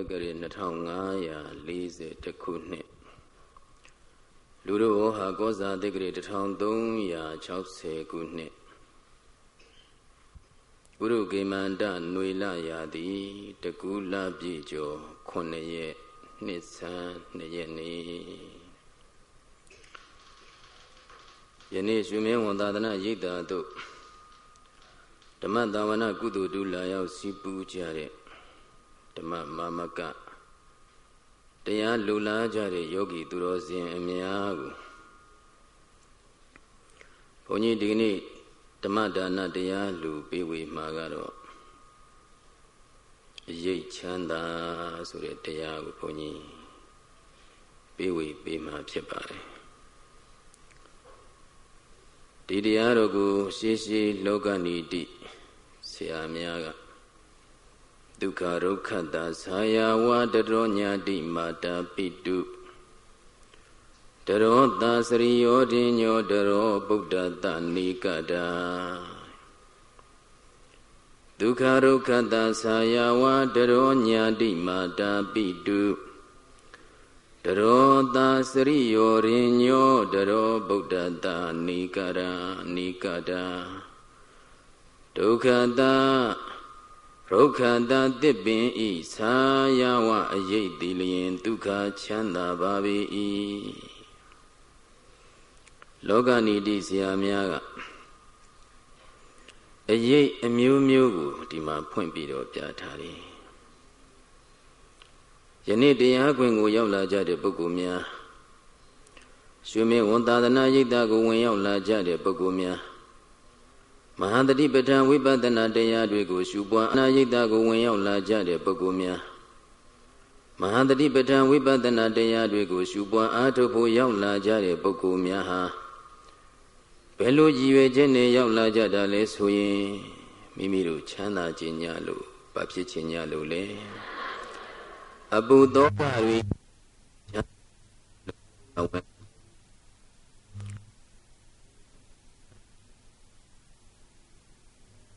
က္ကရာ2540ခုနှစ်လူတို့ဝဟာကောဇာတက္ကရာ1360ခုနှစ်ဘုရုကေမန္တຫນွေလရာသည်တကူလပြည့်ကျော်9ရက်နှစ်ဆန်း2ရက်နေ့ယနေ့ရွှေမင်းဝန်သာသနာရိပ်သာတို့ဓမ္မတာဝနာကုသိုလ်တူလာရောက်စီပူကြတဲ့ ဓမ္မမာမကတရားလူလားကြတဲ့ယောဂီသူတော်စင်အများကိုဘုန်းကြီးဒီကနေ့ဓမ္မဒါနတရားလူပေးဝေမှာကတော့အရေးချမ်းသာဆိုတဲ့တရားကိုဘုန်းကြီးပေးဝေပေးမှာဖြစ်ပါတယ်ဒီတရားတော်ကိုရှေးရှေးလောကနိတိဆရာများက ဒုက္ခဒုက္ခတာဇာယဝတရောညာတိမာတာပိတုတရောတာစရိယောတင်ညောတရောဗုဒ္ဓတနိကတာဒုက္ခဒုက္ခတာဇာယဝတရောညာတိမာတာပိတုတရောတာစရိယောရင်ညောတရောဗုဒ္ဓတနိကရာနိကတာဒုက္ခတာ ရုက္ခတသစ်ပင်ဤသာယဝအယိတ်တိလျင်ဒုက္ခချမ်းသာပါ၏လောကနိတိဆရာများကအယိတ်အမျိုးမျိုးကိုဒီမှာဖွင့်ပြီးတော့ပြထားတယ်ယနေ့တရားခွင်ကိုရောက်လာကြတဲ့ပုဂ္ဂိုလ်များရွှေမင်းဝန်သာသနာရိပ်တာကိုဝင်ရောက်လာကြတဲ့ပုဂ္ဂိုလ်များ မဟာတတိပဋ္ဌာန်ဝိပဿနာတရားတွေကိုရှုပွားအနာယိတကိုဝင်ရောက်လာကြတဲ့ပုဂ္ဂိုလ်များမဟာတတိပဋ္ဌာန်ဝိပဿနာတရားတွေကိုရှုပွားအားထုတ်ဖို့ရောက်လာကြတဲ့ပုဂ္ဂိုလ်များဟာဘယ်လိုကြည်ရွယ်ချက်နဲ့ရောက်လာကြတာလဲဆိုရင်မိမိတို့ချမ်းသာခြင်းညလို့ဘာဖြစ်ခြင်းညလို့လဲအပူသောပါရီ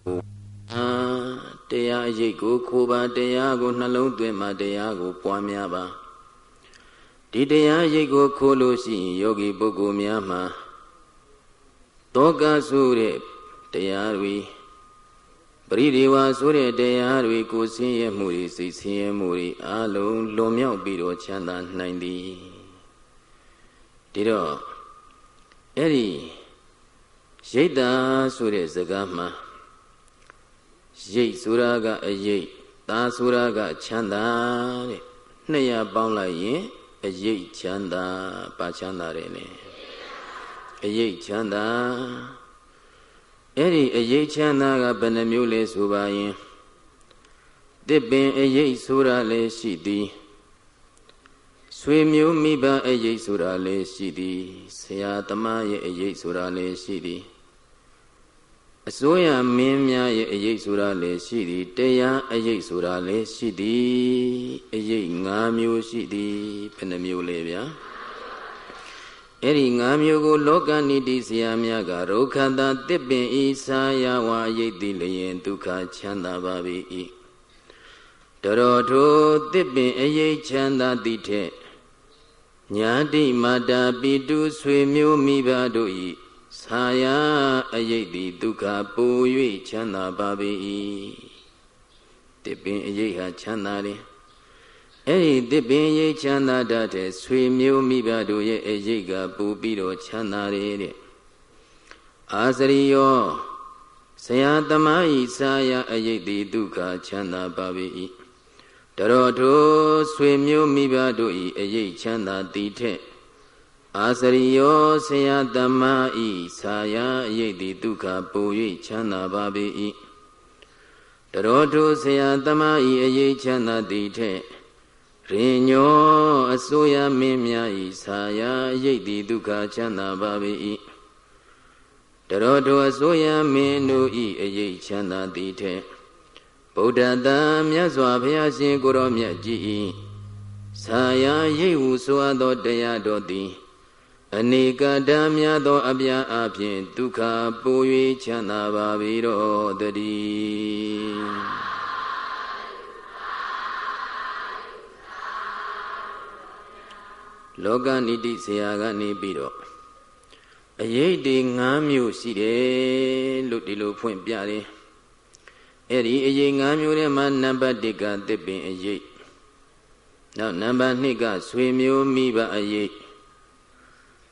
အာတရားအရေးကိုခိုးပါတရားကိုနှလုံးသွင်းမှတရားကိုပွားများပါဒီတရားရိပ်ကိုခိုးလို့ရှိရင်ယောဂီပုဂ္ဂိုလ်များမှာတောကဆိုတဲ့တရားတွေပရိဒီဝါဆိုတဲ့တရားတွေကိုဆင်းရဲမှုတွေစိတ်ဆင်းရဲမှုတွေအလုံးလွန်မြောက်ပြီးတော့ချမ်းသာနိုင်သည်ဒီတော့အဲ့ဒီရိတ်တာဆိုတဲ့စကားမှာ ရိတ်ဆိုတာကအရိတ်သားဆိုတာကချမ်းသာတဲ့နှစ်ရပေါင်းလိုက်ရင်အရိတ်ချမ်းသာပါချမ်းသာတယ်လေအရိတ်ချမ်းသာအဲ့ဒီအရိတ်ချမ်းသာကဘယ်နှမျိုးလဲဆိုပါရင်တစ်ပင်အရိတ်ဆိုတာလည်းရှိသည်ဆွေမျိုးမိဘအရိတ်ဆိုတာလည်းရှိသည်ဆရာသမားရဲ့အရိတ်ဆိုတာလည်းရှိသည် အစိုးရမင်းများရဲ့အရေးဆိုတာလည်းရှိသည်တရားအရေးဆိုတာလည်းရှိသည်အရေး၅မျိုးရှိသည်ဘယ်နှမျိုးလဲဗျာအဲ့ဒီ၅မျိုးကို လောကနိတိဆရာများကဒုက္ခတာတစ်ပင်ဤစာယဝအရေးတိလျင်ဒုက္ခချမ်းသာပါ၏တရောထိုတစ်ပင်အရေးချမ်းသာသည်ထက်ညာတိမာတာပိတုဆွေမျိုးမိဘတို့၏ သာယာအယိတ်သည်ဒုက္ခပို၍ချမ်းသာပါ၏တပင်အယိတ်ဟာချမ်းသာတယ်အဲ့ဒီတပင်ရိတ်ချမ်းသာတတ်တဲ့ဆွေမျိုးမိဘတို့ရဲ့အယိတ်ကပူပြီးတော့ချမ်းသာတယ်တဲ့အာစရိယောဆရာသမားဤစာယအယိတ်သည်ဒုက္ခချမ်းသာပါ၏တရောထိုဆွေမျိုးမိဘတို့ဤအယိတ်ချမ်းသာသည်ထက် အာစရိယောဆရာတမဤသာယအယိတ်တိဒုက္ခပူ၍ချမ်းသာပါပေ၏တရောထုဆရာတမဤအယိတ်ချမ်းသာသည်ထက်ရင်ညောအစိုးရမင်းများဤသာယအယိတ်တိဒုက္ခချမ်းသာပါပေ၏တရောထုအစိုးရမင်းတို့ဤအယိတ်ချမ်းသာသည်ထက်ဗုဒ္ဓတံမြတ်စွာဘုရားရှင်ကိုရောမြတ်ကြီးဤသာယရိတ်ဟုဆိုအပ်သောတရားတော်သည် အနေကတံများသောအပြာအပြင်ဒုက္ခပို၍ချမ်းသာပါပြီတော့တည်းလောကနိတိဆရာကနေပြီးတော့အရေးဒီ၅မျိုးရှိတယ်လို့ဒီလိုဖွင့်ပြတယ်အဲ့ဒီအရေး၅မျိုးထဲမှာနံပါတ်1ကသစ်ပင်အရေးနောက်နံပါတ်2ကဆွေမျိုးမိဘအရေး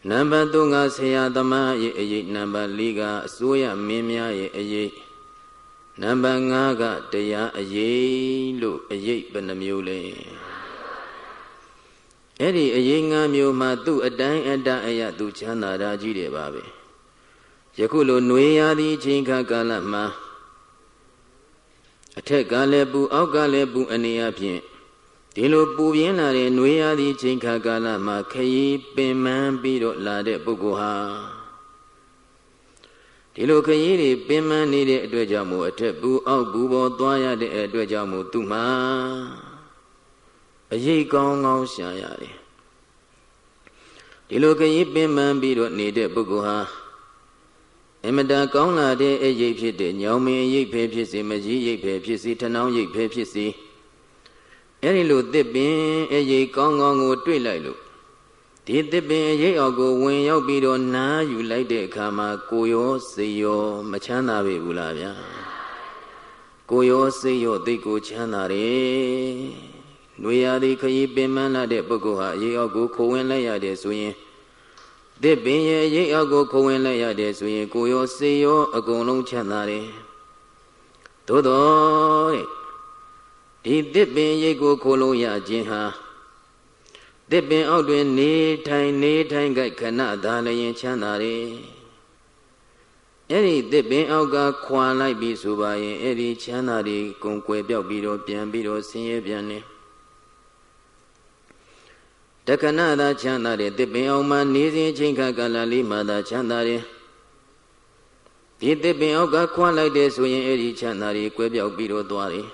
နံပါတ်3ကဆရာသမားရဲ့အရေးနံပါတ်4ကအစိုးရမင်းများရဲ့အရေးနံပါတ်5ကတရားအရေးလို့အရေးဘယ်နှမျိုးလဲအဲ့ဒီအရေး၅မျိုးမှာသူ့အတိုင်းအတအယသူချမ်းသာတာကြီးတယ်ပါပဲယခုလိုຫນွေရာသီချိန်ခါကာလမှာအထက်ကလည်းပူအောက်ကလည်းပူအနေအချင်း ဒီလိုပူပြင်းလာတဲ့ຫນွေရာသီချိန်ခါကာလမှာခရီးပင်ပန်းပြီးတော့လာတဲ့ပုဂ္ဂိုလ်ဟာဒီလိုခရီးတွေပင်ပန်းနေတဲ့အတွက်ကြောင့်မို့အထက်ပူအောက်ပူပေါ်သွားရတဲ့အတွက်ကြောင့်မို့သူ့မှာအရေးကောင်းကောင်းရှာရတယ်ဒီလိုခရီးပင်ပန်းပြီးတော့နေတဲ့ပုဂ္ဂိုလ်ဟာအမတန်ကောင်းလာတဲ့အရေးဖြစ်တဲ့ညောင်မင်းရိပ်ဖဲဖြစ်စေမကြီးရိပ်ဖဲဖြစ်စေထဏောင်းရိပ်ဖဲဖြစ်စေ အဲ့ဒီလိုတစ်ပင်အရေးကောင်းကောင်းကိုတွေ့လိုက်လို့ဒီတစ်ပင်အရေးအောက်ကိုဝင်ရောက်ပြီးတော့နားယူလိုက်တဲ့အခါမှာကိုရောစိတ်ရောမချမ်းသာပြီဘူးလားဗျာကိုရောစိတ်ရောသိကိုချမ်းသာတယ်။နှွေရသည်ခရီးပင်မလာတဲ့ပုဂ္ဂိုလ်ဟာအရေးအောက်ကိုခိုးဝင်လိုက်ရတဲ့ဆိုရင်တစ်ပင်ရဲ့အရေးအောက်ကိုခိုးဝင်လိုက်ရတဲ့ဆိုရင်ကိုရောစိတ်ရောအကုန်လုံးချမ်းသာတယ်။သို့တော့ ဒီတစ်ပင်ရိတ်ကိုခိုးလို့ရခြင်းဟာတစ်ပင်အောက်တွင် နေထိုင်နေထိုင်ကြခဏသာလျင်ချမ်းသာတယ်အဲ့ဒီတစ်ပင်အောက်ကခွာလိုက်ပြီဆိုပါရင်အဲ့ဒီချမ်းသာတွေကုန်ကွယ်ပြောက်ပြီးတော့ပြန်ပြီးတော့ဆင်းရဲပြန်နေတခဏသာချမ်းသာတဲ့တစ်ပင်အောက်မှာနေစဉ်ချိန်ခါကာလလေးမှသာချမ်းသာတယ်ဒီတစ်ပင်အောက်ကခွာလိုက်တယ်ဆိုရင်အဲ့ဒီချမ်းသာတွေကွယ်ပြောက်ပြီးတော့သွားတယ်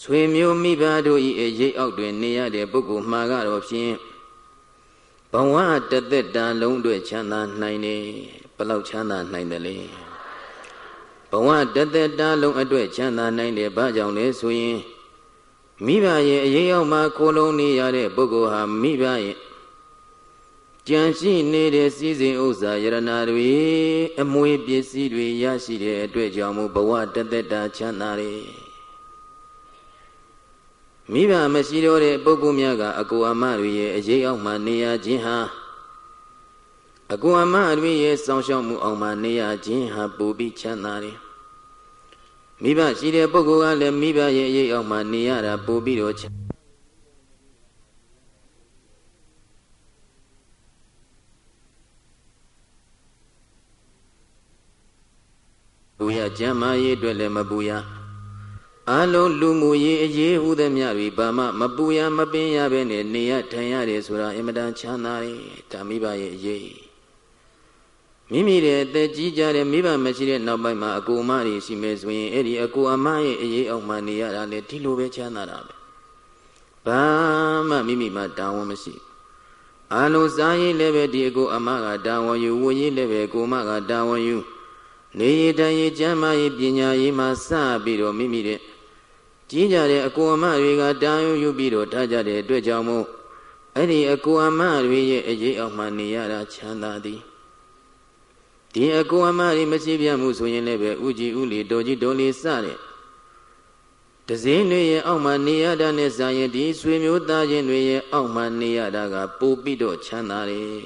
ဆွေမျိုးမိဘတို့ဤအရေးအောက်တွင် နေရတဲ့ပုဂ္ဂိုလ်မှာကတော့ဖြင့်ဘဝတသက်တာလုံးအတွက်ချမ်းသာနိုင်တယ်ဘလောက်ချမ်းသာနိုင်တယ်လဲဘဝတသက်တာလုံးအတွက်ချမ်းသာနိုင်တယ်ဘာကြောင့်လဲဆိုရင်မိဘရဲ့အရေးအောက်မှာခိုးလုံးနေရတဲ့ပုဂ္ဂိုလ်ဟာမိဘရဲ့ကြံရှိနေတဲ့စည်းစိမ်ဥစ္စာယရနာတွေအမွေပစ္စည်းတွေရရှိတဲ့အတွက်ကြောင့်မို့ဘဝတသက်တာချမ်းသာတယ် မိဘမရှိတော့တဲ့ပုဂ္ဂိုလ်များကအကူအမတွေရဲ့အရေးအောက်မှာနေရခြင်းဟာအကူအမတွေရဲ့စောင့်ရှောက်မှုအောက်မှာနေရခြင်းဟာပူပြီးချမ်းသာတယ်မိဘရှိတဲ့ပုဂ္ဂိုလ်ကလည်းမိဘရဲ့အရေးအောက်မှာနေရတာပူပြီးတော့ချမ်းဘူရကျမ်းမာရေးအတွက်လည်းမပူရ အလုံးလူမှုရေးအရေးဟုသည်မြတွေဘာမှမပူရမပင်ရပဲနဲ့နေရထိုင်ရတယ်ဆိုတာအင်မတန်ချမ်းသာတယ်ဒါမိဘရဲ့အရေးမိမိရဲ့အသက်ကြီးကြတဲ့မိဘမရှိတဲ့နောက်ပိုင်းမှာအကူအမတွေရှိမယ်ဆိုရင်အဲ့ဒီအကူအမရဲ့အရေးအောက်မှာနေရတာလေဒီလိုပဲချမ်းသာတာပဲဘာမှမိမိမှာတာဝန်မရှိအလုံးစားရေးလည်းပဲဒီအကူအမကတာဝန်ယူဝရေးလည်းပဲကိုမကတာဝန်ယူနေရတန်ရကျမ်းမာရေးပညာရေးမှာစပြီးတော့မိမိတဲ့ ကြီးကြတဲ့အကူအမတွေကတာယုယူပြီးတော့ထားကြတဲ့အတွက်ကြောင့်မို့အဲ့ဒီအကူအမတွေရဲ့အရေးအောက်မှာနေရတာချမ်းသာသည်ဒီအကူအမတွေမရှိပြမှုဆိုရင်လည်းပဲဥကြည်ဥလီတော်ကြီးတော်လေးစတဲ့တစင်းတွေရဲ့အောက်မှာနေရတာနဲ့စာရင်ဒီဆွေမျိုးသားချင်းတွေရဲ့အောက်မှာနေရတာကပိုပြီးတော့ချမ်းသာတယ်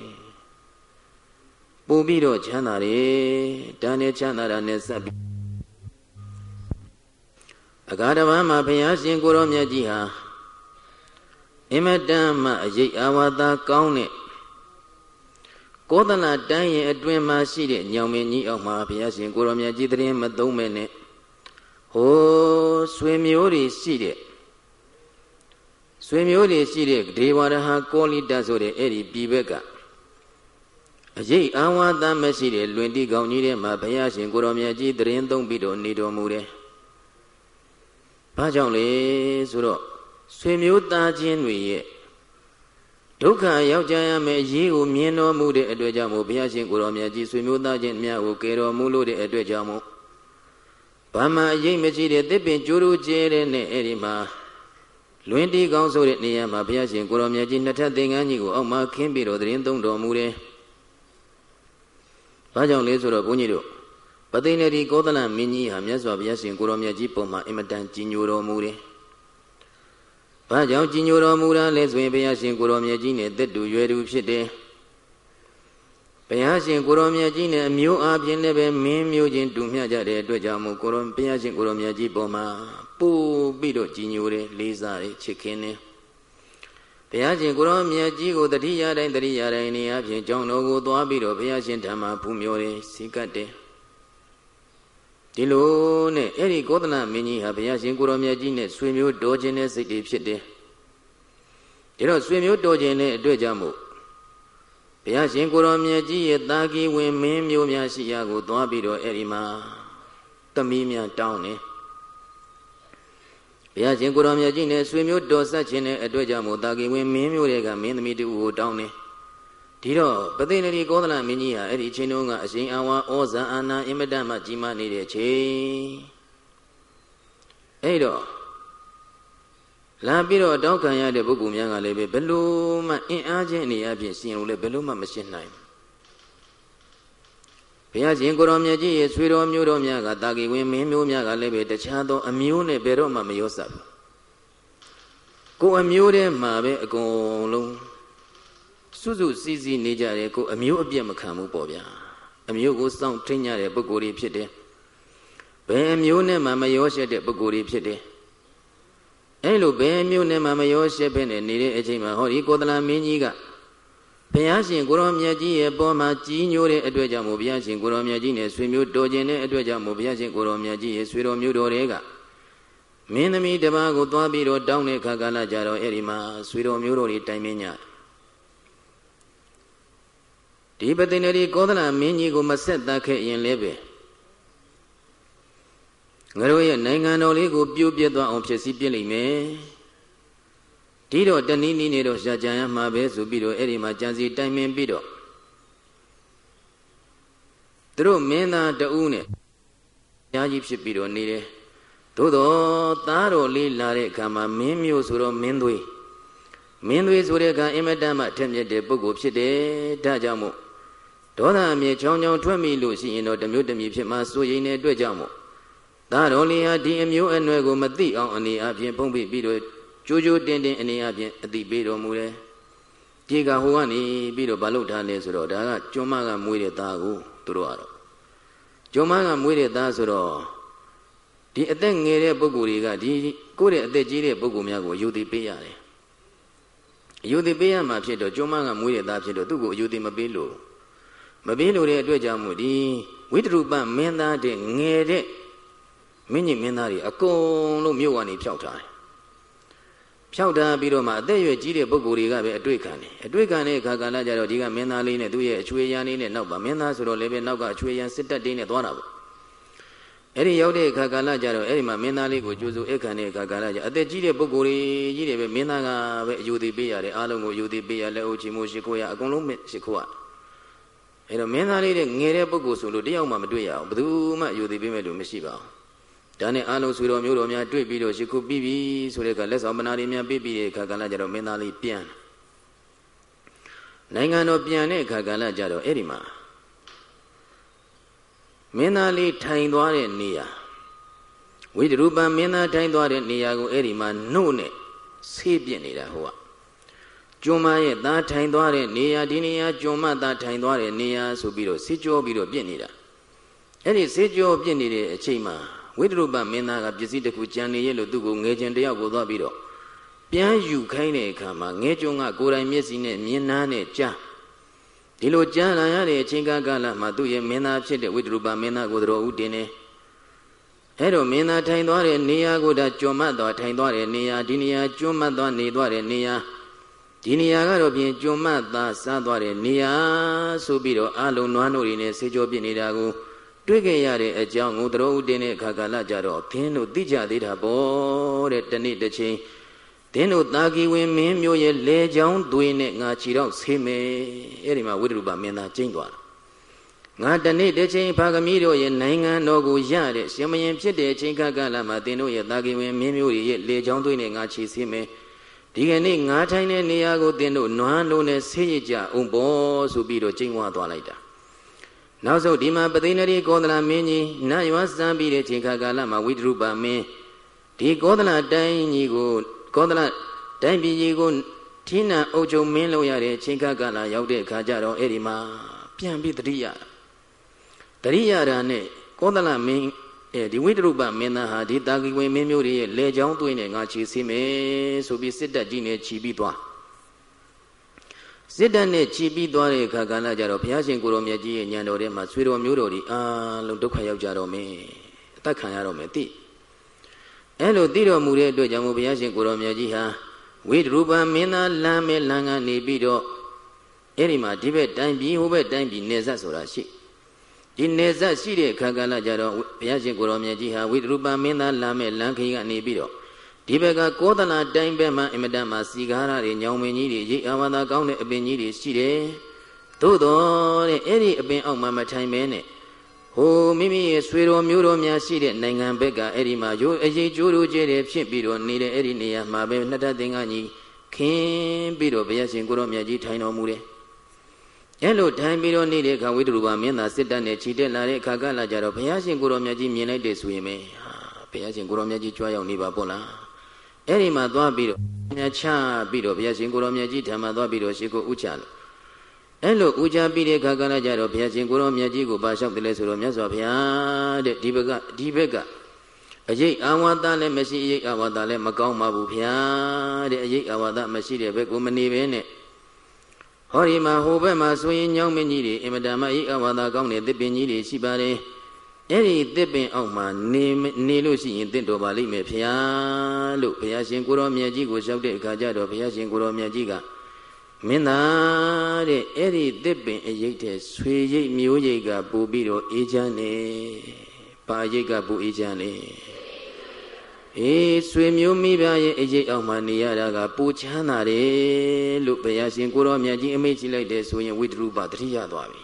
ပိုပြီးတော့ချမ်းသာတယ်ဒါနဲ့ချမ်းသာတာနဲ့ဆက်ပြီး အဂါတပံမှာဘုရားရှင်ကိုရောမြတ်ကြီးဟာအင်မတန်မှအရေးအဝါသာကောင်းတဲ့ကောသလတိုင်းရဲ့အတွင်မှာရှိတဲ့ညောင်မင်းကြီးအောက်မှာဘုရားရှင်ကိုရောမြတ်ကြီးတရင်မသုံးမဲ့နဲ့ဟိုးဆွေမျိုးတွေရှိတဲ့ဆွေမျိုးတွေရှိတဲ့ဒေဝရဟကောလိတဆိုတဲ့အဲ့ဒီပြည်ဘက်ကအရေးအဝါသာမရှိတဲ့လွင်တိကောင်ကြီးထဲမှာဘုရားရှင်ကိုရောမြတ်ကြီးတရင်သုံးပြီးတော့နေတော်မူတယ် ဘာကြောင့်လဲဆိုတော့ဆွေမျိုးသားချင်းတွေရဲ့ဒုက္ခရောက်ကြရမယ့်အရေးကိုမြင်တော်မူတဲ့အတွက်ကြောင့်မို့ဘုရားရှင်ကိုရောမြတ်ကြီးဆွေမျိုးသားချင်းများကိုကယ်တော်မူလို့တဲ့အတွက်ကြောင့်မို့ဘာမှအရေးမရှိတဲ့တစ်ပင်ကျိုးတို့ကျဲတဲ့နဲ့အဲ့ဒီမှာလွင်တီကောင်းဆိုတဲ့နေရာမှာဘုရားရှင်ကိုရောင်မြတ်ကြီးနှစ်ထပ်သင်္ကန်းကြီးကိုအောက်မှာခင်းပြီးတော့တရင်သုံးတော်မူတယ်။ဘာကြောင့်လဲဆိုတော့ဘုန်းကြီးတို့ပ သိနေဒီကောသလမင်းကြီးဟာမြတ်စွာဘုရားရှင်ကိုရောင်မြတ်ကြီးပုံမှာအင်မတန်ကြီးညိုတော်မူတယ်။ဘာကြောင့်ကြီးညိုတော်မူတာလဲဆိုရင်ဘုရားရှင်ကိုရောင်မြတ်ကြီးနဲ့တက်တူရွယ်တူဖြစ်တယ်။ဘုရားရှင်ကိုရောမြတ်ကြီးနဲ့အမျိုးအပြင်းနဲ့ပဲမင်းမျိုးချင်းတူမျှကြတဲ့အတွက်ကြောင့်မို့ကိုရောဘုရားရှင်ကိုရောမြတ်ကြီးပေါ်မှာပို့ပြီးတော့ကြီးညိုတယ်လေးစားတယ်ချစ်ခင်တယ်ဘုရားရှင်ကိုရောမြတ်ကြီးကိုတတိယတိုင်းတတိယတိုင်းနေအပြင်ကြောင်းတော်ကိုသွားပြီးတော့ဘုရားရှင်ဓမ္မဖူးမြော်တယ်စီကတ်တယ် ဒီလိုနဲ့အဲ့ဒီကောသလမင်းကြီးဟာဘုရားရှင်ကိုရောမြတ်ကြီးနဲ့ဆွေမျိုးတော်ခြင်းတဲ့စိတ်တွေဖြစ်တယ်ဒါတော့ဆွေမျိုးတော်ခြင်းတဲ့အတွက်ကြောင့်မို့ဘုရားရှင်ကိုရောမြတ်ကြီးရဲ့တာကီဝင်မင်းမျိုးများရှိရာကိုသွားပြီးတော့အဲ့ဒီမှာသမီးများတောင်းတယ်ဘုရားရှင်ကိုရောမြတ်ကြီးနဲ့ဆွေမျိုးတော်ဆက်ခြင်းတဲ့အတွက်ကြောင့်မို့တာကီဝင်မင်းမျိုးတွေကမင်းသမီးတူကိုတောင်းတယ် ဒီတော့ပသိနေရီကောသလမင်းကြီးဟာအဲ့ဒီချင်းတုန်းကအရှင်အဝါဩဇာအာနာအင်မတန်မှကြီးမားနေတဲ့ချိန်အဲ့တော့လာပြီးတော့တောင်းခံရတဲ့ပုဂ္ဂိုလ်များကလည်းပဲဘယ်လို့မှအင်အားချင်းအနေအချင်းရှင်လို့လည်းဘယ်လို့မှမရှင်းနိုင်ဘုရားရှင်ကိုရောမြတ်ကြီးရဲ့ဆွေတော်မျိုးတော်များကတာဂီဝင်မင်းမျိုးများကလည်းပဲတခြားသောအမျိုးနဲ့ဘယ်တော့မှမရောစပ်ဘူးကိုအမျိုးတည်းမှာပဲအကုန်လုံး စွစွစည်းစည်းနေကြတယ်ကိုအမျိုးအပြည့်မခံဘူးပေါ့ဗျာအမျိုးကိုစောင့်ထိန်ကြတဲ့ပုဂ္ဂိုလ်တွေဖြစ်တယ်ဘယ်အမျိုးနဲ့မှမရောရှက်တဲ့ပုဂ္ဂိုလ်တွေဖြစ်တယ်အဲလိုဘယ်မျိုးနဲ့မှမရောရှက်ဖက်နဲ့နေတဲ့အချိန်မှာဟောဒီကိုသလမင်းကြီးကဘုရားရှင်ကိုရောမြတ်ကြီးရဲ့ပေါ်မှာကြီးညိုတဲ့အတွက်ကြောင့်မို့ဘုရားရှင်ကိုရောမြတ်ကြီးနဲ့ဆွေမျိုးတော်ကျင်တဲ့အတွက်ကြောင့်မို့ဘုရားရှင်ကိုရောမြတ်ကြီးရဲ့ဆွေတော်မျိုးတော်တွေကမင်းသမီးတစ်ပါးကိုသွားပြီးတော့တောင်းတဲ့ခါကာလကြတော့အဲ့ဒီမှာဆွေတော်မျိုးတော်တွေတိုင်ပင်ကြ ဒီပတိနေရီကောသလမင်းကြီးကိုမဆက်တတ်ခဲ့ရင်လည်းပဲငါတို့ရဲ့နိုင်ငံတော်လေးကိုပြိုးပြက်သွားအောင်ဖြစ်စီပြစ်လိမ့်မယ်ဒီတော့တနည်းနည်းနဲ့တော့ရှာကြံရမှာပဲဆိုပြီးတော့အဲ့ဒီမှာကြံစီတိုင်ပင်ပြီးတော့သူတို့မင်းသားတဦးနဲ့ညာကြီးဖြစ်ပြီးတော့နေတယ်သို့တော့သားတော်လေးလာတဲ့အခါမှာမင်းမျိုးဆိုတော့မင်းသွေးမင်းသွေးဆိုတဲ့အခါအင်မတန်မှထက်မြက်တဲ့ပုဂ္ဂိုလ်ဖြစ်တယ်ဒါကြောင့်မို့ ဒေါသအမြဲချောင်းချောင်းထွက်မိလို့ရှိရင်တော့တမျိုးတမျိုးဖြစ်မှစိုးရိမ်တဲ့အတွက်ကြောင့်မို့သာတော်လေးဟာဒီအမျိုးအနွယ်ကိုမသိအောင်အနေအချင်းဖုံးပြပြီးတော့ကြိုးကြိုးတင်းတင်းအနေအချင်းအတိပေးတော်မူတယ်။ကြေကဟိုကနေပြီးတော့ဘာလို့ထားလဲဆိုတော့ဒါကကျွမ်းမကမွေးတဲ့သားကိုသူတို့ကတော့ကျွမ်းမကမွေးတဲ့သားဆိုတော့ဒီအသက်ငယ်တဲ့ပုဂ္ဂိုလ်တွေကဒီကိုယ့်ရဲ့အသက်ကြီးတဲ့ပုဂ္ဂိုလ်များကိုအယူသိပေးရတယ်။အယူသိပေးရမှာဖြစ်တော့ကျွမ်းမကမွေးတဲ့သားဖြစ်တော့သူ့ကိုအယူသိမပေးလို့ မပေးလို့တဲ့အတွက်ကြောင့်မို့ဒီဝိတရုပမင်းသားတဲ့ငယ်တဲ့မင်းကြီးမင်းသားတွေအကုန်လုံးမြို့ကနေဖြောက်ထားတယ်ဖြောက်ထားပြီးတော့မှအသက်ရွယ်ကြီးတဲ့ပုဂ္ဂိုလ်တွေကပဲအတွေ့ခံတယ်အတွေ့ခံတဲ့အခါကလည်းကြတော့ဒီကမင်းသားလေးနဲ့သူ့ရဲ့အချွေရန်လေးနဲ့နောက်ပါမင်းသားဆိုတော့လည်းပဲနောက်ကအချွေရန်စစ်တပ်တင်းနဲ့သွားတာပေါ့အဲ့ဒီရောက်တဲ့အခါကာလကြတော့အဲ့ဒီမှာမင်းသားလေးကိုကြိုးစိုးအခမ်းတဲ့အခါကာလကြအသက်ကြီးတဲ့ပုဂ္ဂိုလ်ကြီးတွေပဲမင်းသားကပဲအယူသေးပေးရတယ်အားလုံးကိုအယူသေးပေးရလက်အုပ်ချီမိုးရှိခိုးရအကုန်လုံးရှိခိုးရ အဲ့တော့မင်းသားလေးတဲ့ငယ်တဲ့ပုဂ္ဂိုလ်ဆိုလို့တယောက်မှမတွေ့ရအောင်ဘယ်သူမှအယူသေးပေးမဲ့လို့မရှိပါဘူးဒါနဲ့အားလုံးဆွေတော်မျိုးတော်များတွေ့ပြီးတော့ရှိခုပြီးပြီဆိုတဲ့ကလက်ဆောင်ပနာတွေများပြီးပြီးတဲ့အခါကလည်းကြတော့မင်းသားလေးပြန်နိုင်ငံတော်ပြန်တဲ့အခါကလည်းကြတော့အဲ့ဒီမှာမင်းသားလေးထိုင်သွားတဲ့နေရာဝိတရူပမင်းသားထိုင်သွားတဲ့နေရာကိုအဲ့ဒီမှာနှုတ်နဲ့ဆေးပြစ်နေတာဟိုက ကျွန်းမရဲ့သားထိုင်သွားတဲ့နေရာဒီနေရာကျွန်းမသားထိုင်သွားတဲ့နေရာဆိုပြီးတော့ဆေးကြောပြီးတော့ပြစ်နေတာအဲ့ဒီဆေးကြောပြစ်နေတဲ့အချိန်မှာဝိတရုပမင်းသားကပစ္စည်းတစ်ခုကြံနေရဲ့လို့သူ့ကိုငဲချင်းတယောက်ကိုသွားပြီးတော့ပြန်ယူခိုင်းတဲ့အခါမှာငဲကျုံကကိုယ်တိုင်မျက်စိနဲ့မြင်နာနဲ့ကြားဒီလိုကြားလာရတဲ့အချိန်ကာလမှာသူ့ရဲ့မင်းသားဖြစ်တဲ့ဝိတရုပမင်းသားကိုတော်ဦးတင်နေအဲ့တော့မင်းသားထိုင်သွားတဲ့နေရာကိုဒါကျွံမတ်သွားထိုင်သွားတဲ့နေရာဒီနေရာကျွံမတ်သွားနေသွားတဲ့နေရာ ဒီနေရာကတော့ပြင်ကျွံမတ်သားစားသွားတဲ့နေရာဆိုပြီးတော့အလုံးနွားနို့တွေနဲ့ဆေးကြောပြနေတာကိုတွေ့ခဲ့ရတဲ့အကြောင်းကိုတရောဥတင်းတဲ့အခါကာလကြတော့သင်တို့သိကြသေးတာပေါ့တဲ့တနေ့တစ်ချိန်သင်တို့တာကီဝင်မင်းမျိုးရဲ့လေချောင်းသွေးနဲ့ငါခြေတော့ဆေးမယ်အဲ့ဒီမှာဝိတ္တရူပမင်းသားကျင်းသွားတာငါတနေ့တစ်ချိန်ဖာကမီးတို့ရဲ့နိုင်ငံတော်ကိုရတဲ့ရှင်မရင်ဖြစ်တဲ့အချိန်ခါကလာမှာတင်တို့ရဲ့တာကီဝင်မင်းမျိုးရဲ့လေချောင်းသွေးနဲ့ငါချီစီမယ် ဒီကနေ့ငါထိုင်တဲ့နေရာကိုတင်တို့နွားလုံးနဲ့ဆေးရကြအောင်ပေါ်ဆိုပြီးတော့ကျိန်ဝါသွားလိုက်တာနောက်ဆုံးဒီမှာပသိနရီကောသလမင်းကြီးနတ်ရွာစံပြီးတဲ့ချိန်ခါကာလမှာဝိတရုပမင်းဒီကောသလတိုင်းကြီးကိုကောသလတိုင်းပြည်ကြီးကိုထင်းနံအုပ်ချုပ်မင်းလုပ်ရတဲ့ချိန်ခါကာလရောက်တဲ့အခါကျတော့အဲ့ဒီမှာပြန်ပြီးတတိယတရိယာရာနဲ့ကောသလမင်း အဲဒီဝိတရုပမင်းသားဟာဒီတာဂီဝင်မင်းမျိုးတွေရဲ့လေချောင်းသွင်းနဲ့ငါခြေစီမယ်ဆိုပြီးစစ်တပ်ကြီးနဲ့ခြီးပြီးသွားစစ်တပ်နဲ့ခြီးပြီးသွားတဲ့အခါကလည်းကြတော့ဘုရားရှင်ကိုရောမြတ်ကြီးရဲ့ညံတော်ထဲမှာဆွေတော်မျိုးတော်တွေအားလုံးဒုက္ခရောက်ကြတော့မယ်အသက်ခံရတော့မယ်တိအဲလိုသိတော်မူတဲ့အတွက်ကြောင့်ဘုရားရှင်ကိုရောမြတ်ကြီးဟာဝိတရုပမင်းသားလမ်းမဲ့လမ်းကနေပြီးတော့အဲ့ဒီမှာဒီဘက်တိုင်းပြည်ဟိုဘက်တိုင်းပြည်နေဆက်ဆိုတာရှိ ဒီနေဆက်ရှိတဲ့ခါကလာကြတော့ဘုရားရှင်ကိုရောမြတ်ကြီးဟာဝိတရုပမင်းသားလာမဲ့လမ်းခီးကနေပြီးတော့ဒီဘက်ကကောသနာတိုင်းဘက်မှာအင်မတန်မှစီကားရတွေညောင်မင်းကြီးတွေရိပ်အာဝါဒကောင်းတဲ့အပင်ကြီးတွေရှိတယ်သို့တော်တဲ့အဲ့ဒီအပင်အောက်မှာမထိုင်မဲနဲ့ဟိုမိမိရဲ့ဆွေတော်မျိုးတော်များရှိတဲ့နိုင်ငံဘက်ကအဲ့ဒီမှာရိုးအရေးကျိုးတို့ကျဲတယ်ဖြစ်ပြီးတော့နေတဲ့အဲ့ဒီနေရာမှာပဲနှစ်ထပ်သင်္ကန်းကြီးခင်းပြီးတော့ဘုရားရှင်ကိုရောမြတ်ကြီးထိုင်တော်မူတယ် အဲလိုထိုင်ပြီးတော့နေတဲ့အခါဝိတ္တရူပမင်းသားစစ်တပ်နဲ့ခြိတက်လာတဲ့အခါကလာကြတော့ဘုရားရှင်ကိုရောမြတ်ကြီးမြင်လိုက်တယ်ဆိုရင်ပဲဟာဘုရားရှင်ကိုရောမြတ်ကြီးကြွားရောက်နေပါပေါ့လားအဲ့ဒီမှာသွားပြီးတော့မြတ်ချပြီးတော့ဘုရားရှင်ကိုရောမြတ်ကြီးဓမ္မသွားပြီးတော့ရှိကိုဥချလို့အဲ့လိုဥချပြီးတဲ့အခါကလာကြတော့ဘုရားရှင်ကိုရောမြတ်ကြီးကိုပါလျှောက်တယ်လဲဆိုတော့မြတ်စွာဘုရားတဲ့ဒီဘက်ကဒီဘက်ကအရေးအာဝါဒလည်းမရှိအရေးအာဝါဒလည်းမကောင်းပါဘူးဘုရားတဲ့အရေးအာဝါဒမရှိတဲ့ဘက်ကိုမနေဘဲနဲ့ ဟောဒီမှာဟိုဘက်မှာဆိုရင်ညောင်းမင်းကြီးတွေအင်မတန်မှဤအဝါဒကောင်းတဲ့သစ်ပင်ကြီးတွေရှိပါတယ်အဲ့ဒီသစ်ပင်အောက်မှာနေနေလို့ရှိရင်တင့်တော်ပါလိမ့်မယ်ဖျားလို့ဘုရားရှင်ကိုရောမြတ်ကြီးကိုလျှောက်တဲ့အခါကျတော့ဘုရားရှင်ကိုရောမြတ်ကြီးကမင်းသားတဲ့အဲ့ဒီသစ်ပင်အရိတ်တဲ့ဆွေရိတ်မျိုးရိတ်ကပူပြီးတော့အေးချမ်းနေပါရိတ်ကပူအေးချမ်းနေ အေးဆွေမျိုးမိဘရဲ့အရေးအောက်မှာနေရတာကပူချမ်းသာတယ်လို့ဘုရားရှင်ကိုရောမြတ်ကြီးအမိန့်ရှိလိုက်တယ်ဆိုရင်ဝိတ္တရူပတတိယသွားပြီ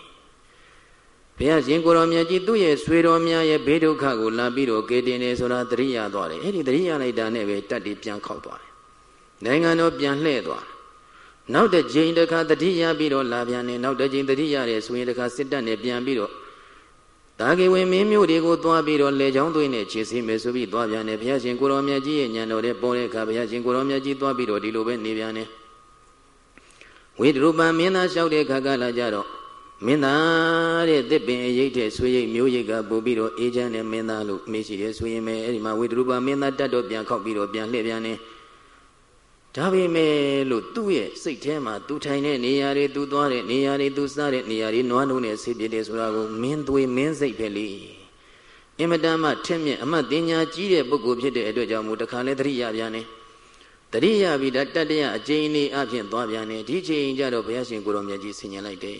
ဘုရားရှင်ကိုရောမြတ်ကြီးသူ့ရဲ့ဆွေတော်များရဲ့ဘေးဒုက္ခကိုလာပြီးတော့ကေတင်နေဆိုတာတတိယသွားတယ်အဲ့ဒီတတိယလိုက်တာနဲ့ပဲတတ်တည်ပြန်ခောက်သွားတယ်နိုင်ငံတော်ပြန်လှည့်သွားနောက်တစ်ကြိမ်တစ်ခါတတိယပြီးတော့လာပြန်နေနောက်တစ်ကြိမ်တတိယရဲဆိုရင်တစ်ခါစစ်တပ်နဲ့ပြန်ပြီးတော့ တာဂေဝင်မင်းမျိုးတွေကိုသွားပြီးတော့လေချောင်းသွင်းနဲ့ခြေစီမယ်ဆိုပြီးသွားပြန်တယ်ဘုရားရှင်ကိုရောမြတ်ကြီးရဲ့ညံတော်တဲ့ပေါ်တဲ့အခါဘုရားရှင်ကိုရောမြတ်ကြီးသွားပြီးတော့ဒီလိုပဲနေပြန်တယ်ဝိတရူပမင်းသားလျှောက်တဲ့အခါကလာကြတော့မင်းသားတဲ့တစ်ပင်အရေးတဲ့ဆွေရိတ်မျိုးရိတ်ကပို့ပြီးတော့အေးချမ်းတဲ့မင်းသားလို့မေးရှိတယ်ဆိုရင်ပဲအဲ့ဒီမှာဝိတရူပမင်းသားတတ်တော့ပြန်ခောက်ပြီးတော့ပြန်လှည့်ပြန်နေ ဒါပေမဲ့လို့သူ့ရဲ့စိတ်ထဲမှာသူထိုင်တဲ့နေရာတွေသူသွားတဲ့နေရာတွေသူစားတဲ့နေရာတွေနွားနှုံးနဲ့ဆေးပြတယ်ဆိုတာကိုမင်းသွေးမင်းစိတ်ပဲလေအင်မတန်မှထက်မြက်အမတ်တင်ညာကြီးတဲ့ပုဂ္ဂိုလ်ဖြစ်တဲ့အတွက်ကြောင့်မို့တခါလဲသတိရပြန်နေတတိယပြီးတတတရအကျဉ်းလေးအဖြစ်သွားပြန်နေဒီချိန်ကျတော့ဘုရားရှင်ကိုရောမြတ်ကြီးဆင်ញင်လိုက်တယ်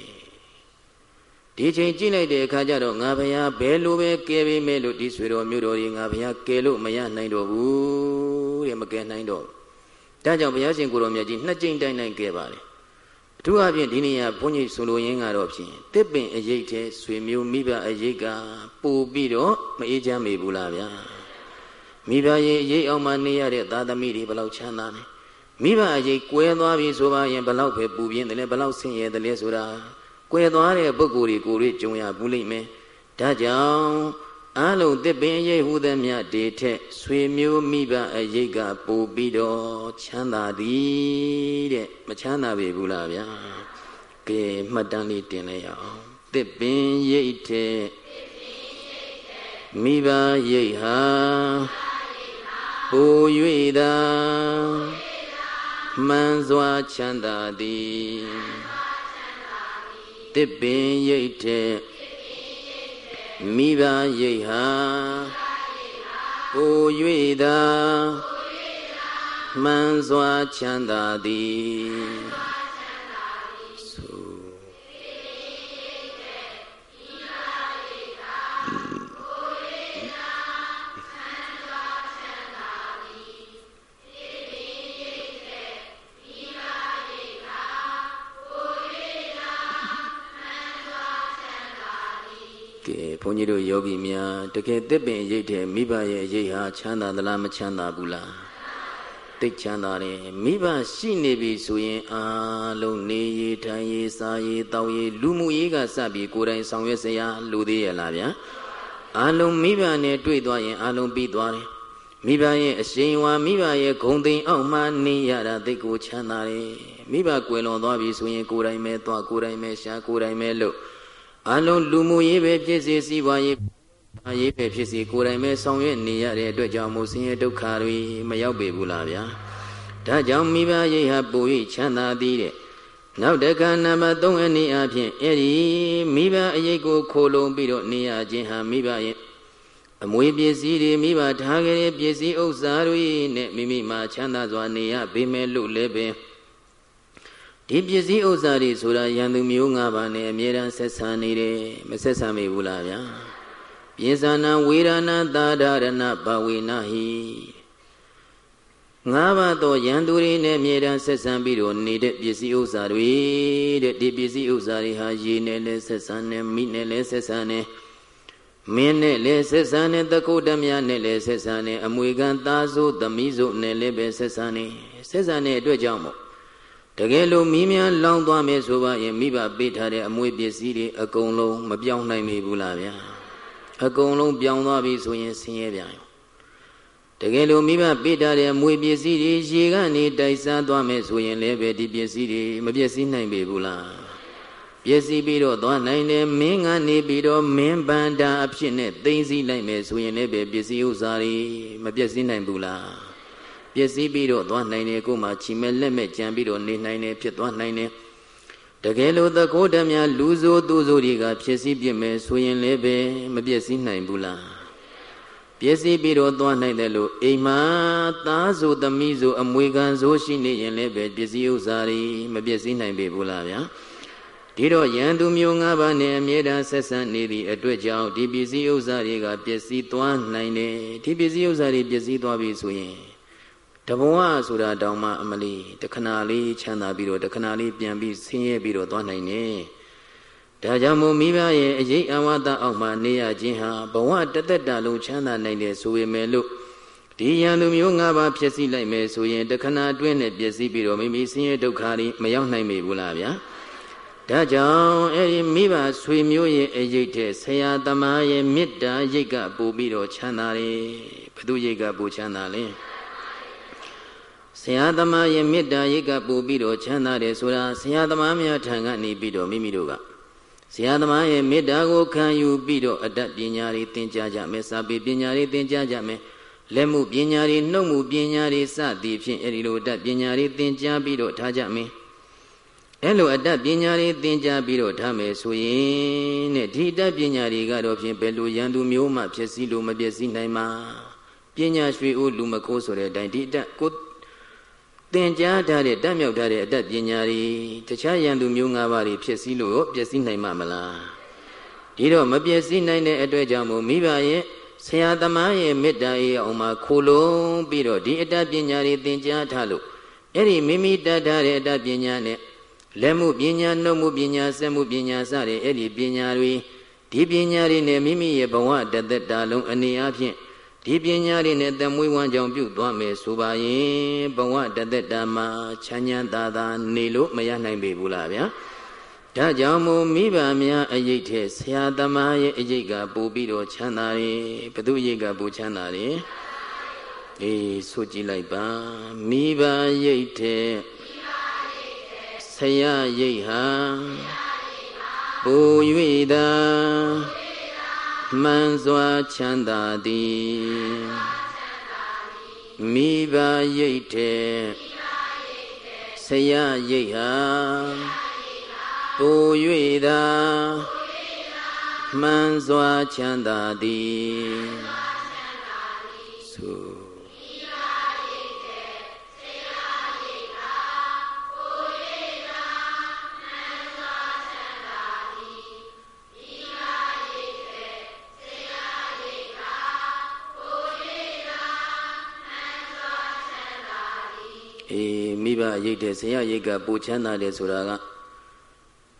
ဒီချိန်ကြည့်လိုက်တဲ့အခါကျတော့ငါဘုရားဘယ်လိုပဲကယ်ပေးမယ်လို့ဒီဆွေတော်မျိုးတော်ကြီးငါဘုရားကယ်လို့မရနိုင်တော့ဘူးတဲ့မကယ်နိုင်တော့ဘူး ဒါကြောင့်ဘုရားရှင်ကိုရောမြတ်ကြီးနှစ်ကြိမ်တိုင်တိုင်ခဲ့ပါတယ်အထူးအဖြင့်ဒီနေရာဘုန်းကြီးဆိုလိုရင်းကတော့ဖြင့်တစ်ပင်အရေးတဲ့ဆွေမျိုးမိဘအရေးကပို့ပြီးတော့မအေးချမ်းမေဘူးလားဗျာမိဘရဲ့အရေးအောင်မှနေရတဲ့သာသမီတွေဘယ်လောက်ချမ်းသာလဲမိဘအရေးကွဲသွားပြီဆိုပါရင်ဘယ်လောက်ပဲပူပြင်းတယ်လဲဘယ်လောက်ဆင်းရဲတယ်လဲဆိုတာကွဲသွားတဲ့ပုဂ္ဂိုလ်တွေကိုယ်တွေကြုံရဘူးလိမ့်မယ်ဒါကြောင့် အလုံးတစ်ပင်ရိပ်ဟုသည်မြတ်တေထက်ဆွေမျိုးမိဘအရိပ်ကပို့ပြီးတော့ချမ်းသာသည်တဲ့မချမ်းသာပေဘူးလားဗျာကဲမှတ်တမ်းလေးတင်လိုက်အောင်တစ်ပင်ရိပ်ထက်မိဘရိပ်ဟာပို၍သာမှန်စွာချမ်းသာသည်တစ်ပင်ရိပ်ထက် မိဘရိတ်ဟာကို၍သာမှန်စွာချမ်းသာသည် ဘုန်းကြီးတို့ယောဂီများတကယ်တစ်ပင်ရိတ်တဲ့မိဘရဲ့ရိတ်ဟာချမ်းသာသလားမချမ်းသာဘူးလားသိချမ်းသာတယ်မိဘရှိနေပြီဆိုရင်အာလုံးနေရထိုင်ရစားရတောက်ရလူမှုရေးကစပြီးကိုယ်တိုင်ဆောင်ရွက်စရာလူသေးရလားဗျာအာလုံးမိဘနဲ့တွေ့သွားရင်အာလုံးပြီးသွားတယ်မိဘရဲ့အရှိန်ဝါမိဘရဲ့ဂုံသိမ်အောက်မှာနေရတာသိကိုချမ်းသာတယ်မိဘကွယ်လွန်သွားပြီဆိုရင်ကိုယ်တိုင်ပဲသွားကိုယ်တိုင်ပဲရှာကိုယ်တိုင်ပဲလို့ အလုံးလူမှုရေးပဲဖြစ်စေစီးပွားရေးအရေးပဲဖြစ်စေကိုယ်တိုင်ပဲဆောင်ရွက်နေရတဲ့အတွက်ကြောင့်မို့ဆင်းရဲဒုက္ခတွေမရောက်ပေဘူးလားဗျာဒါကြောင့်မိဘရေးဟာပို၍ချမ်းသာသည်တဲ့နောက်တခါနံပါတ်3အနေအချင်းအဲ့ဒီမိဘအရေးကိုခိုလုံပြီးတော့နေရခြင်းဟာမိဘရဲ့အမွေပစ္စည်းတွေမိဘထားခဲ့တဲ့ပစ္စည်းဥစ္စာတွေနဲ့မိမိမှာချမ်းသာစွာနေရပေမဲ့လို့လည်းပဲ ဒီပစ္စည်းဥစ္စာတွေဆိုတာယန္တုမျိုး၅ပါးနဲ့အမြဲတမ်းဆက်ဆံနေတယ်မဆက်ဆံမိဘူးလားဗျာပိဿနာဝေဒနာသာဒရဏဘဝေနဟိငါးပါးသောယန္တုတွေနဲ့အမြဲတမ်းဆက်ဆံပြီးတော့နေတဲ့ပစ္စည်းဥစ္စာတွေတဲ့ဒီပစ္စည်းဥစ္စာတွေဟာရေနဲ့လည်းဆက်ဆံနေမိနဲ့လည်းဆက်ဆံနေမင်းနဲ့လည်းဆက်ဆံနေတကုတ်တမယနဲ့လည်းဆက်ဆံနေအမွေခံသားစုသမီးစုနဲ့လည်းပဲဆက်ဆံနေဆက်ဆံတဲ့အတွက်ကြောင့်မို့ တကယ်လို့မိများလောင်းသွားမယ်ဆိုပါရင်မိဘပေးထားတဲ့အမွေပစ္စည်းတွေအကုန်လုံးမပြောင်းနိုင်မိဘူးလားဗျာအကုန်လုံးပြောင်းသွားပြီဆိုရင်ဆင်းရဲပြန်ရောတကယ်လို့မိဘပေးထားတဲ့အမွေပစ္စည်းတွေရေကနေတိုက်စားသွားမယ်ဆိုရင်လည်းပဲဒီပစ္စည်းတွေမပျက်စီးနိုင်ပေဘူးလားပျက်စီးပြီးတော့သွားနိုင်တယ်မင်းကနေပြီးတော့မင်းဗန္တာအဖြစ်နဲ့သိသိလိုက်မယ်ဆိုရင်လည်းပဲပစ္စည်းဥစ္စာတွေမပျက်စီးနိုင်ဘူးလား ပျက်စီးပြီးတော့သွားနိုင်တယ်ကိုမှချီမဲ့လက်မဲ့ကြံပြီးတော့နေနိုင်တယ်ဖြစ်သွားနိုင်တယ်တကယ်လို့သခိုးဓမြလူဆိုးသူဆိုးတွေကဖြစ်စည်းပြစ်မယ်ဆိုရင်လည်းပဲမပျက်စီးနိုင်ဘူးလားပျက်စီးပြီးတော့သွားနိုင်တယ်လို့အိမ်မှာသားဆိုသမီးဆိုအမွေခံဆိုရှိနေရင်လည်းပဲပစ္စည်းဥစ္စာတွေမပျက်စီးနိုင်ပေဘူးလားဗျာဒီတော့ယန္တုမျိုး၅ပါးနဲ့အမြဲတမ်းဆက်ဆံနေသည့်အတွက်ကြောင့်ဒီပစ္စည်းဥစ္စာတွေကပျက်စီးသွားနိုင်တယ်ဒီပစ္စည်းဥစ္စာတွေပျက်စီးသွားပြီဆိုရင် တဘဝဆိုတာတောင်မှအမလီတခဏလေးချမ်းသာပြီးတော့တခဏလေးပြန်ပြီးဆင်းရဲပြီးတော့သွားနိုင်တယ်။ဒါကြောင့်မို့မိဘရဲ့အရေးအဝါဒအောက်မှာနေရခြင်းဟာဘဝတသက်တာလုံးချမ်းသာနိုင်တယ်ဆိုပေမဲ့လို့ဒီယံလူမျိုး၅ပါးဖြစ်စီလိုက်မယ်ဆိုရင်တခဏအတွင်းနဲ့ပြည့်စည်ပြီးတော့မိမိဆင်းရဲဒုက္ခတွေမရောက်နိုင်မိဘူးလားဗျာ။ဒါကြောင့်အဲ့ဒီမိဘဆွေမျိုးရဲ့အရေးတဲ့ဆရာသမားရဲ့မေတ္တာရိတ်ကပို့ပြီးတော့ချမ်းသာတယ်။ဘုသူရိတ်ကပို့ချမ်းသာလဲ။ ဆရာသမားရဲ့မေတ္တာရိတ်ကပို့ပြီးတော့ချမ်းသာတယ်ဆိုတာဆရာသမားများထံကနေပြီးတော့မိမိတို့ကဆရာသမားရဲ့မေတ္တာကိုခံယူပြီးတော့အတတ်ပညာတွေသင်ကြားကြမယ်စာပေပညာတွေသင်ကြားကြမယ်လက်မှုပညာတွေနှုတ်မှုပညာတွေစသည်ဖြင့်အဲဒီလိုအတတ်ပညာတွေသင်ကြားပြီးတော့ထားကြမယ်အဲလိုအတတ်ပညာတွေသင်ကြားပြီးတော့ထားမယ်ဆိုရင်တဲ့ဒီအတတ်ပညာတွေကတော့ဖြင့်ဘယ်လိုရန်သူမျိုးမှဖြစ်စည်းလို့မပြည့်စည်နိုင်မှာပညာရွှေဦးလူမခိုးဆိုတဲ့အတိုင်းဒီအတတ်ကို သင်ကြားထားတဲ့တတ်မြောက်ထားတဲ့အတတ်ပညာတွေတခြားယန္တုမျိုး၅ပါးတွေဖြစ်စည်းလို့ပျက်စီးနိုင်မှာမလားဒီတော့မပျက်စီးနိုင်တဲ့အတွက်ကြောင့်မို့မိဘရဲ့ဆရာသမားရဲ့မေတ္တာရဲ့အောင်မှာခိုလုံးပြီးတော့ဒီအတတ်ပညာတွေသင်ကြားထားလို့အဲ့ဒီမိမိတတ်ထားတဲ့အတတ်ပညာနဲ့လက်မှုပညာနှုတ်မှုပညာစက်မှုပညာစတဲ့အဲ့ဒီပညာတွေဒီပညာတွေနဲ့မိမိရဲ့ဘဝတသက်တာလုံးအနေအချင်း ဒီပညာတွေနဲ့တမွေးဝမ်းကြောင်ပြုသွားမယ်ဆိုပါရင်ဘဝတသက်တာမှာချမ်းချမ်းသာသာနေလို့မရနိုင်ပေဘူးလားဗျာဒါကြောင့်မို့မိဘများအရေးထဲဆရာသမားရဲ့အရေးကပို့ပြီးတော့ချမ်းသာတယ်ဘသူအရေးကပို့ချမ်းသာတယ်အေးဆိုကြည့်လိုက်ပါမိဘရိတ်တဲ့ဆရာရိတ်ဟာပို၍သာ မှန်စွာချမ်းသာသည်မိဘရိတ်တဲ့ဆရာရိတ်ဟာပို၍သာမှန်စွာချမ်းသာသည် အေးမိဘရိတ်တဲ့ဆရာရိတ်ကပူချမ်းသာတယ်ဆိုတာက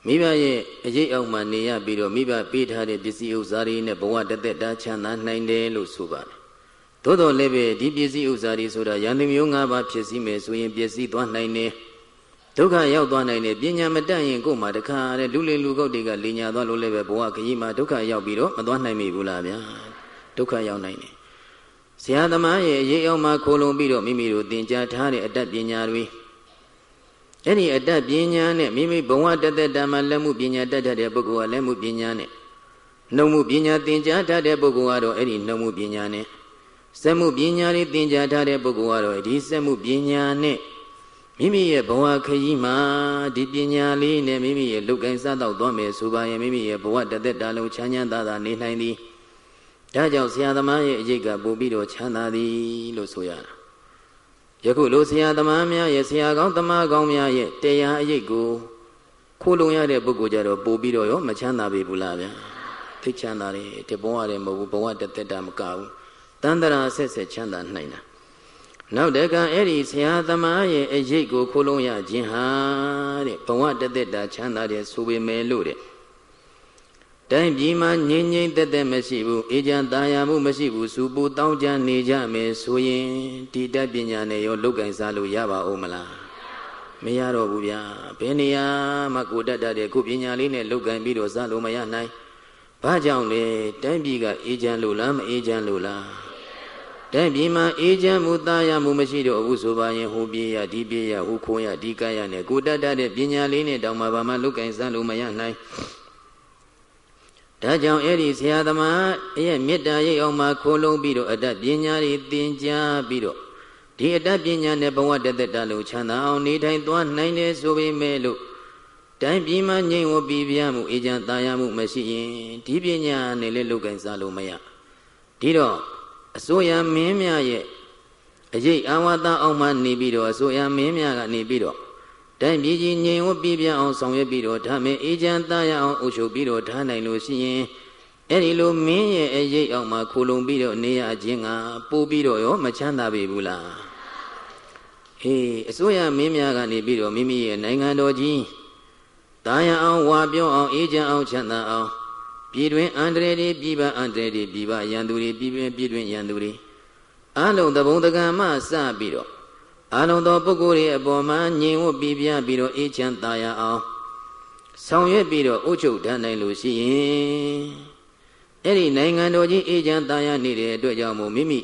မိဘရဲ့အရေးအောက်မှာနေရပြီးတော့မိဘပေးထားတဲ့ပစ္စည်းဥစ္စာတွေနဲ့ဘဝတသက်တာချမ်းသာနိုင်တယ်လို့ဆိုပါတယ်။သို့တော်လည်းပဲဒီပစ္စည်းဥစ္စာတွေဆိုတာယန္တိမျိုး၅ပါးဖြစ်စီမယ်ဆိုရင်ပစ္စည်းသွားနိုင်တယ်။ဒုက္ခရောက်သွားနိုင်တယ်ပညာမတတ်ရင်ကိုယ်မှာတခါတဲ့လူလင်လူကုတ်တွေကလင်ညာသွားလို့လည်းပဲဘဝခရီးမှာဒုက္ခရောက်ပြီးတော့မသွားနိုင်မိဘူးလားဗျာ။ဒုက္ခရောက်နိုင်တယ်။ ဆရာသမားရဲ့အရေးအောက်မှာခိုးလုံပြီးတော့မိမိတို့သင်ကြားထားတဲ့အတတ်ပညာတွေအဲ့ဒီအတတ်ပညာနဲ့မိမိဘဝတသက်တာမှာလက်မှုပညာတတ်တဲ့ပုဂ္ဂိုလ်ကလက်မှုပညာနဲ့နှုတ်မှုပညာသင်ကြားတတ်တဲ့ပုဂ္ဂိုလ်ကတော့အဲ့ဒီနှုတ်မှုပညာနဲ့စက်မှုပညာတွေသင်ကြားထားတဲ့ပုဂ္ဂိုလ်ကတော့ဒီစက်မှုပညာနဲ့မိမိရဲ့ဘဝခရီးမှာဒီပညာလေးနဲ့မိမိရဲ့လုတ်ကိုင်းစားတော့သွားမယ်ဆိုပါရင်မိမိရဲ့ဘဝတသက်တာလုံးချမ်းချမ်းသာသာနေနိုင်သည် ဒါကြောင့်ဆရာသမားရဲ့အရေးကပို့ပြီးတော့ချမ်းသာသည်လို့ဆိုရတာယခုလိုဆရာသမားများရဲ့ဆရာကောင်းသမားကောင်းများရဲ့တရားအရေးကိုခိုးလုံရတဲ့ပုဂ္ဂိုလ်ကြတော့ပို့ပြီးတော့ရောမချမ်းသာပြီဘူးလားဗျာသိချမ်းသာတယ်တဘဝတည်းမဟုတ်ဘူးဘဝတသက်တာမကဘူးတန်တရာဆက်ဆက်ချမ်းသာနိုင်တာနောက်တကအဲ့ဒီဆရာသမားရဲ့အရေးကိုခိုးလုံရခြင်းဟာတဲ့ဘဝတသက်တာချမ်းသာတယ်ဆိုပေမဲ့လို့တဲ့ တိုင်းပြည်မှာငြိမ်ငြိမ်သက်သက်မရှိဘူးအေးချမ်းသာယာမှုမရှိဘူးစူပူတောင်းကြနေကြမယ်ဆိုရင်ဒီတတ်ပညာနဲ့ရောလုတ်ကင်စားလို့ရပါဦးမလားမရတော့ဘူးဗျာဘယ်နေရာမှကိုတတ်တတ်တဲ့ခုပညာလေးနဲ့လုတ်ကင်ပြီးတော့စားလို့မရနိုင်ဘာကြောင့်လဲတိုင်းပြည်ကအေးချမ်းလို့လားမအေးချမ်းလို့လားတိုင်းပြည်မှာအေးချမ်းမှုသာယာမှုမရှိတော့ဘူးဆိုပါရင်ဟိုပြေးရဒီပြေးရဟိုခိုးရဒီကရနဲ့ကိုတတ်တတ်တဲ့ပညာလေးနဲ့တောင်မှဘာမှလုတ်ကင်စားလို့မရနိုင် ဒါကြောင့်အဲ့ဒီဆရာသမားရဲ့မေတ္တာရိပ်အောင်မှာခိုးလုံးပြီးတော့အတ္တပညာတွေသင်ကြားပြီးတော့ဒီအတ္တပညာနဲ့ဘဝတသက်တာလို့ချမ်းသာအောင်နေထိုင်သွားနိုင်တယ်ဆိုပေမဲ့လို့တိုင်းပြည်မှာငြိမ်ဝပြီးပြမှုအေးချမ်းသာယာမှုမရှိရင်ဒီပညာနဲ့လည်းလုတ်ကင်စားလို့မရဒီတော့အစိုးရမင်းများရဲ့အရေးအာဝါဒအောင်မှနေပြီးတော့အစိုးရမင်းများကနေပြီးတော့ တိုင်းပြည်ကြီးငြိမ်ဝပြပြအောင်ဆောင်ရွက်ပြီးတော့ဒါမင်းအေးချမ်းသားရအောင်အုပ်ချုပ်ပြီးတော့ထားနိုင်လို့ရှိရင်အဲ့ဒီလိုမင်းရဲ့အရေးအောင်မှာခိုလုံပြီးတော့နေရခြင်းကပို့ပြီးတော့ရောမချမ်းသာပေဘူးလားဟေးအစိုးရမင်းများကနေပြီးတော့မိမိရဲ့နိုင်ငံတော်ကြီးတာယာအောင်ဝါပြောအောင်အေးချမ်းအောင်ချမ်းသာအောင်ပြည်တွင်အန္တရာယ်တွေပြည်ပအန္တရာယ်တွေပြည်ပရန်သူတွေပြည်တွင်ပြည်တွင်ရန်သူတွေအလုံးသဘုံတကံမှစပြီးတော့ အာလုံးသောပုဂ္ဂိုလ်ရဲ့အပေါ်မှာညင်ဝတ်ပြီးပြပြီးတော့အေးချမ်းသာရအောင်ဆောင်ရွက်ပြီးတော့အုပ်ချုပ်တတ်နိုင်လို့ရှိရင်အဲ့ဒီနိုင်ငံတော်ကြီးအေးချမ်းသာရနေတဲ့အတွက်ကြောင့်မို့မိမိ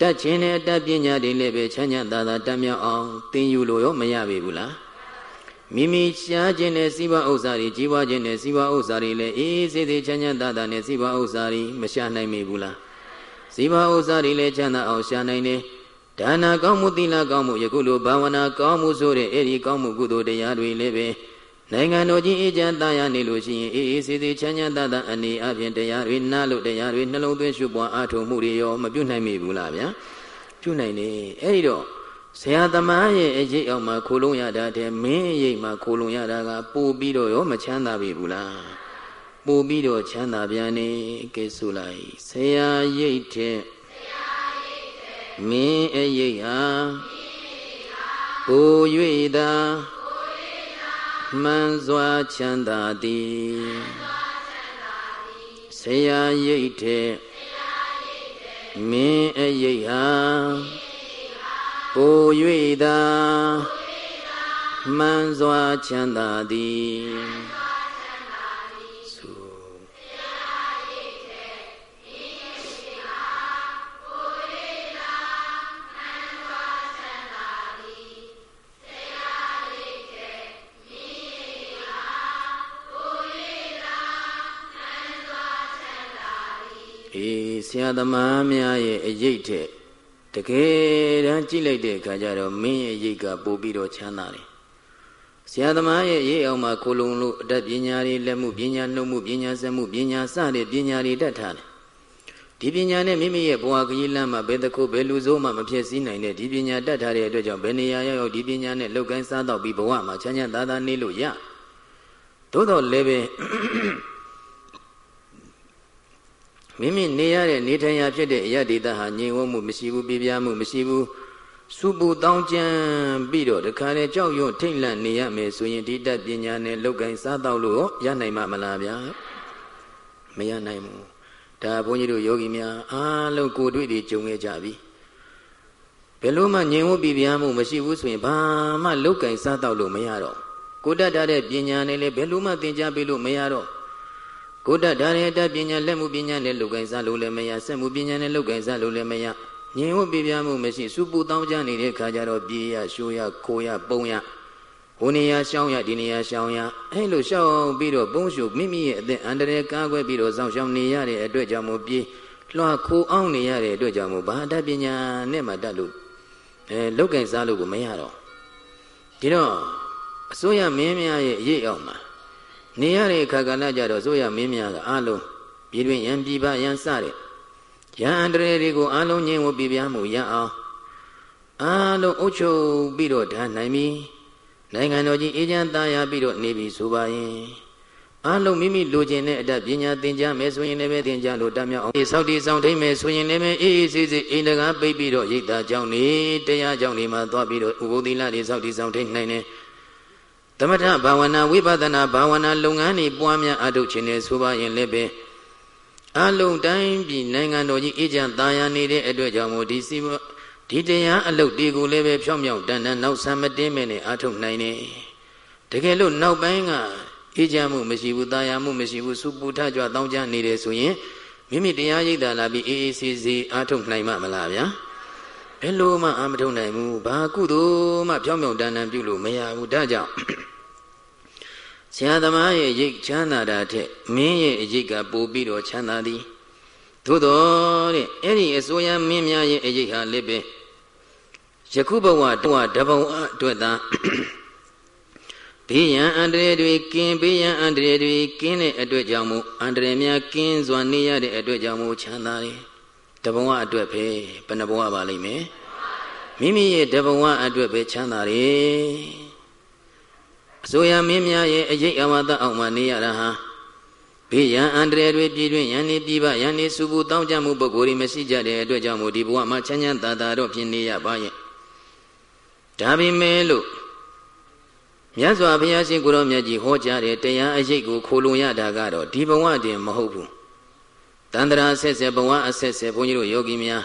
တတ်ခြင်းနဲ့တတ်ပညာတွေလည်းပဲချမ်းချမ်းသာသာတတ်မြောက်အောင်သင်ယူလို့ရောမရပြီဘူးလားမိမိရှားခြင်းနဲ့စီးပွားဥစ္စာတွေကြီးပွားခြင်းနဲ့စီးပွားဥစ္စာတွေလည်းအေးစေးသေးချမ်းချမ်းသာသာနဲ့စီးပွားဥစ္စာတွေမရှာနိုင်မိဘူးလားစီးပွားဥစ္စာတွေလည်းချမ်းသာအောင်ရှာနိုင်တယ် ဒါနာကောင်းမှုသီလကောင်းမှုယခုလိုဘာဝနာကောင်းမှုဆိုတဲ့အဲ့ဒီကောင်းမှုကုသိုလ်တရားတွေလည်းပဲနိုင်ငံတော်ကြီးအေးချမ်းသာရနေလို့ရှိရင်အေးအေးဆေးဆေးချမ်းချမ်းသာသာအနေအချင်းတရားတွေနားလို့တရားတွေနှလုံးသွင်းရှုပွားအားထုတ်မှုတွေရောမပြုနိုင်မိဘူးလားဗျာပြုနိုင်တယ်အဲ့ဒီတော့ဆရာသမားရဲ့အရေးအောင်မှာခိုးလုံးရတာတဲ့မင်းအရေးမှာခိုးလုံးရတာကပို့ပြီးတော့ရောမချမ်းသာပြီဘူးလားပို့ပြီးတော့ချမ်းသာပြန်နေကဲဆိုလိုက်ဆရာရိတ်တဲ့ မင်းအယိတ်ဟာကို၍သာမှန်စွာချမ်းသာသည်ဆရာရိတ်တဲ့မင်းအယိတ်ဟာကို၍သာမှန်စွာချမ်းသာသည် ရာသမားများရဲ့အရေးထက်တကယ်တမ်းကြည့်လိုက်တဲ့အခါကျတော့မင်းရဲ့အရေးကပိုပြီးတော့ချမ်းသာတယ်ဆရာသမားရဲ့ရေးအောင်မှာကိုလုံလို့အတတ်ပညာတွေလက်မှုပညာနှုတ်မှုပညာစက်မှုပညာစတဲ့ပညာတွေတတ်ထားတယ်ဒီပညာနဲ့မိမိရဲ့ဘဝခရီးလမ်းမှာဘယ်တစ်ခုဘယ်လူစိုးမှမဖြစ်စည်းနိုင်တဲ့ဒီပညာတတ်ထားတဲ့အတွက်ကြောင့်ဘယ်နေရာရောက်ရောက်ဒီပညာနဲ့လောက်ကိုင်းစားတော့ပြီးဘဝမှာချမ်းချမ်းသာသာနေလို့ရသို့တော်လည်းပဲ မိမိနေရတဲ့နေထိုင်ရာဖြစ်တဲ့အရဒေသဟာငြိမ်ဝတ်မှုမရှိဘူးပြပြမှုမရှိဘူးစူပူတောင်းကြမ်းပြီးတော့တခါလေကြောက်ရွံ့ထိတ်လန့်နေရမယ်ဆိုရင်ဒီတတ်ပညာနဲ့လောက်ကင်စားတော့လို့ရနိုင်မှာမလားဗျာမရနိုင်ဘူးဒါဘုန်းကြီးတို့ယောဂီများအားလုံးကိုတွေ့တွေကြုံခဲ့ကြပြီဘယ်လို့မှငြိမ်ဝပြပြားမှုမရှိဘူးဆိုရင်ဘာမှလောက်ကင်စားတော့လို့မရတော့ကိုတတ်တဲ့ပညာနဲ့လည်းဘယ်လို့မှသင်ကြားပေးလို့မရတော့ ကိုတတ်တဲ့တတ်ပညာလက်မှုပညာနဲ့လောက်ကင်စားလို့လည်းမရစက်မှုပညာနဲ့လောက်ကင်စားလို့လည်းမရငြိမ်ဝပြပြမှုမရှိစူပူတောင်းကြနေတဲ့ခါကျတော့ပြေးရရှိုးရခိုးရပုံရဟိုနေရာရှောင်းရဒီနေရာရှောင်းရအဲလိုရှောင်းပြီးတော့ပုံရှုမိမိရဲ့အသက်အန္တရာယ်ကားကွယ်ပြီးတော့စောင့်ရှောင်းနေရတဲ့အတွက်ကြောင့်မို့ပြေးလွှာခိုးအောင်နေရတဲ့အတွက်ကြောင့်မို့ဘာတတ်ပညာနဲ့မှတတ်လို့အဲလောက်ကင်စားလို့ကိုမရတော့ဒီတော့အစိုးရမင်းများရဲ့အရေးအောင်မှာ နေရတဲ့အခါကလည်းကြတော့အစိုးရမင်းများကအလုံးပြည်တွင်ရန်ပြည်ပရန်စတဲ့ရဟန္တရေတွေကိုအလုံးငြင်းဝပြပြမှုရအောင်အလုံးအုပ်ချုပ်ပြီးတော့ဒါနိုင်ပြီနိုင်ငံတော်ကြီးအေးချမ်းသားရပြီးတော့နေပြီဆိုပါရင်အလုံးမိမိလိုချင်တဲ့အတတ်ပညာသင်ကြားမယ်ဆိုရင်လည်းပဲသင်ကြားလို့တတ်မြောက်အောင်အေးဆောက်တည်ဆောင်ထိမ့်မယ်ဆိုရင်လည်းပဲအေးအေးဆေးဆေးအိမ်တကားပိတ်ပြီးတော့ရိတ်သားကြောင်းနေတရားကြောင်းနေမှာသွားပြီးတော့ဥပုသီလတွေဆောက်တည်ဆောင်ထိမ့်နိုင်တယ် သမထဘာဝနာဝိပဿနာဘာဝနာလုပ်ငန်းတွေပွားများအထုတ်ခြင်းနဲ့ဆိုပါရင်လည်းပဲအလုံးတိုင်းပြည်နိုင်ငံတော်ကြီးအေးချမ်းသာယာနေတဲ့အတွက်ကြောင့်မို့ဒီစီဒီတရားအလုပ်တွေကိုလည်းပဲဖြောင်းဖြောင်းတန်တန်နောက်ဆံမတင်းမဲနဲ့အထုတ်နိုင်တယ်တကယ်လို့နောက်ပိုင်းကအေးချမ်းမှုမရှိဘူးသာယာမှုမရှိဘူးစုပူထကြွတောင်းကြနေတယ်ဆိုရင်မိမိတရားရိပ်သာလာပြီးအေးအေးဆေးဆေးအထုတ်နိုင်မှာမလားဗျာ ဘယ်လိုမှအာမထုတ်နိုင်ဘူးဘာကုသိုလ်မှဖြောင်းဖြောင်းတန်တန်ပြုလို့မရဘူးဒါကြောင့်ဆရာသမားရဲ့ရိတ်ချမ်းသာတာထက်မင်းရဲ့အရိတ်ကပိုပြီးတော့ချမ်းသာသည်သို့တော်တဲ့အဲ့ဒီအစိုးရမင်းများရဲ့အရိတ်ဟာလည်းပဲယခုဘဝတော့တဘုံအတွက်သာဘေးရန်အန္တရာယ်တွေကင်းဘေးရန်အန္တရာယ်တွေကင်းတဲ့အတွက်ကြောင့်မို့အန္တရာယ်များကင်းစွာနေရတဲ့အတွက်ကြောင့်မို့ချမ်းသာတယ် တဘဝအတွက်ပဲဘယ်နှဘဝပါလိမ့်မယ်မိမိရဲ့တဘဝအတွက်ပဲချမ်းသာတယ်အစိုးရမင်းများရဲ့အရေးအဝါဒအောက်မှာနေရတာဟာဘေးရန်အန္တရာယ်တွေပြည်တွင်ရန်နေပြည်ပရန်နေစုဘူးတောင်းကြမှုပုဂ္ဂိုလ်တွေမရှိကြတဲ့အတွက်ကြောင့်မို့ဒီဘဝမှာချမ်းချမ်းသာသာတော့ဖြစ်နေရပါရဲ့ဒါပေမဲ့လို့မြတ်စွာဘုရားရှင်ကိုရောမြတ်ကြီးဟောကြားတဲ့တရားအရေးကိုခိုလုံရတာကတော့ဒီဘဝတင်မဟုတ်ဘူး တန္တရာဆက်ဆက်ဘဝအဆက်ဆက်ဘုန်းကြီးတို့ယောဂီများ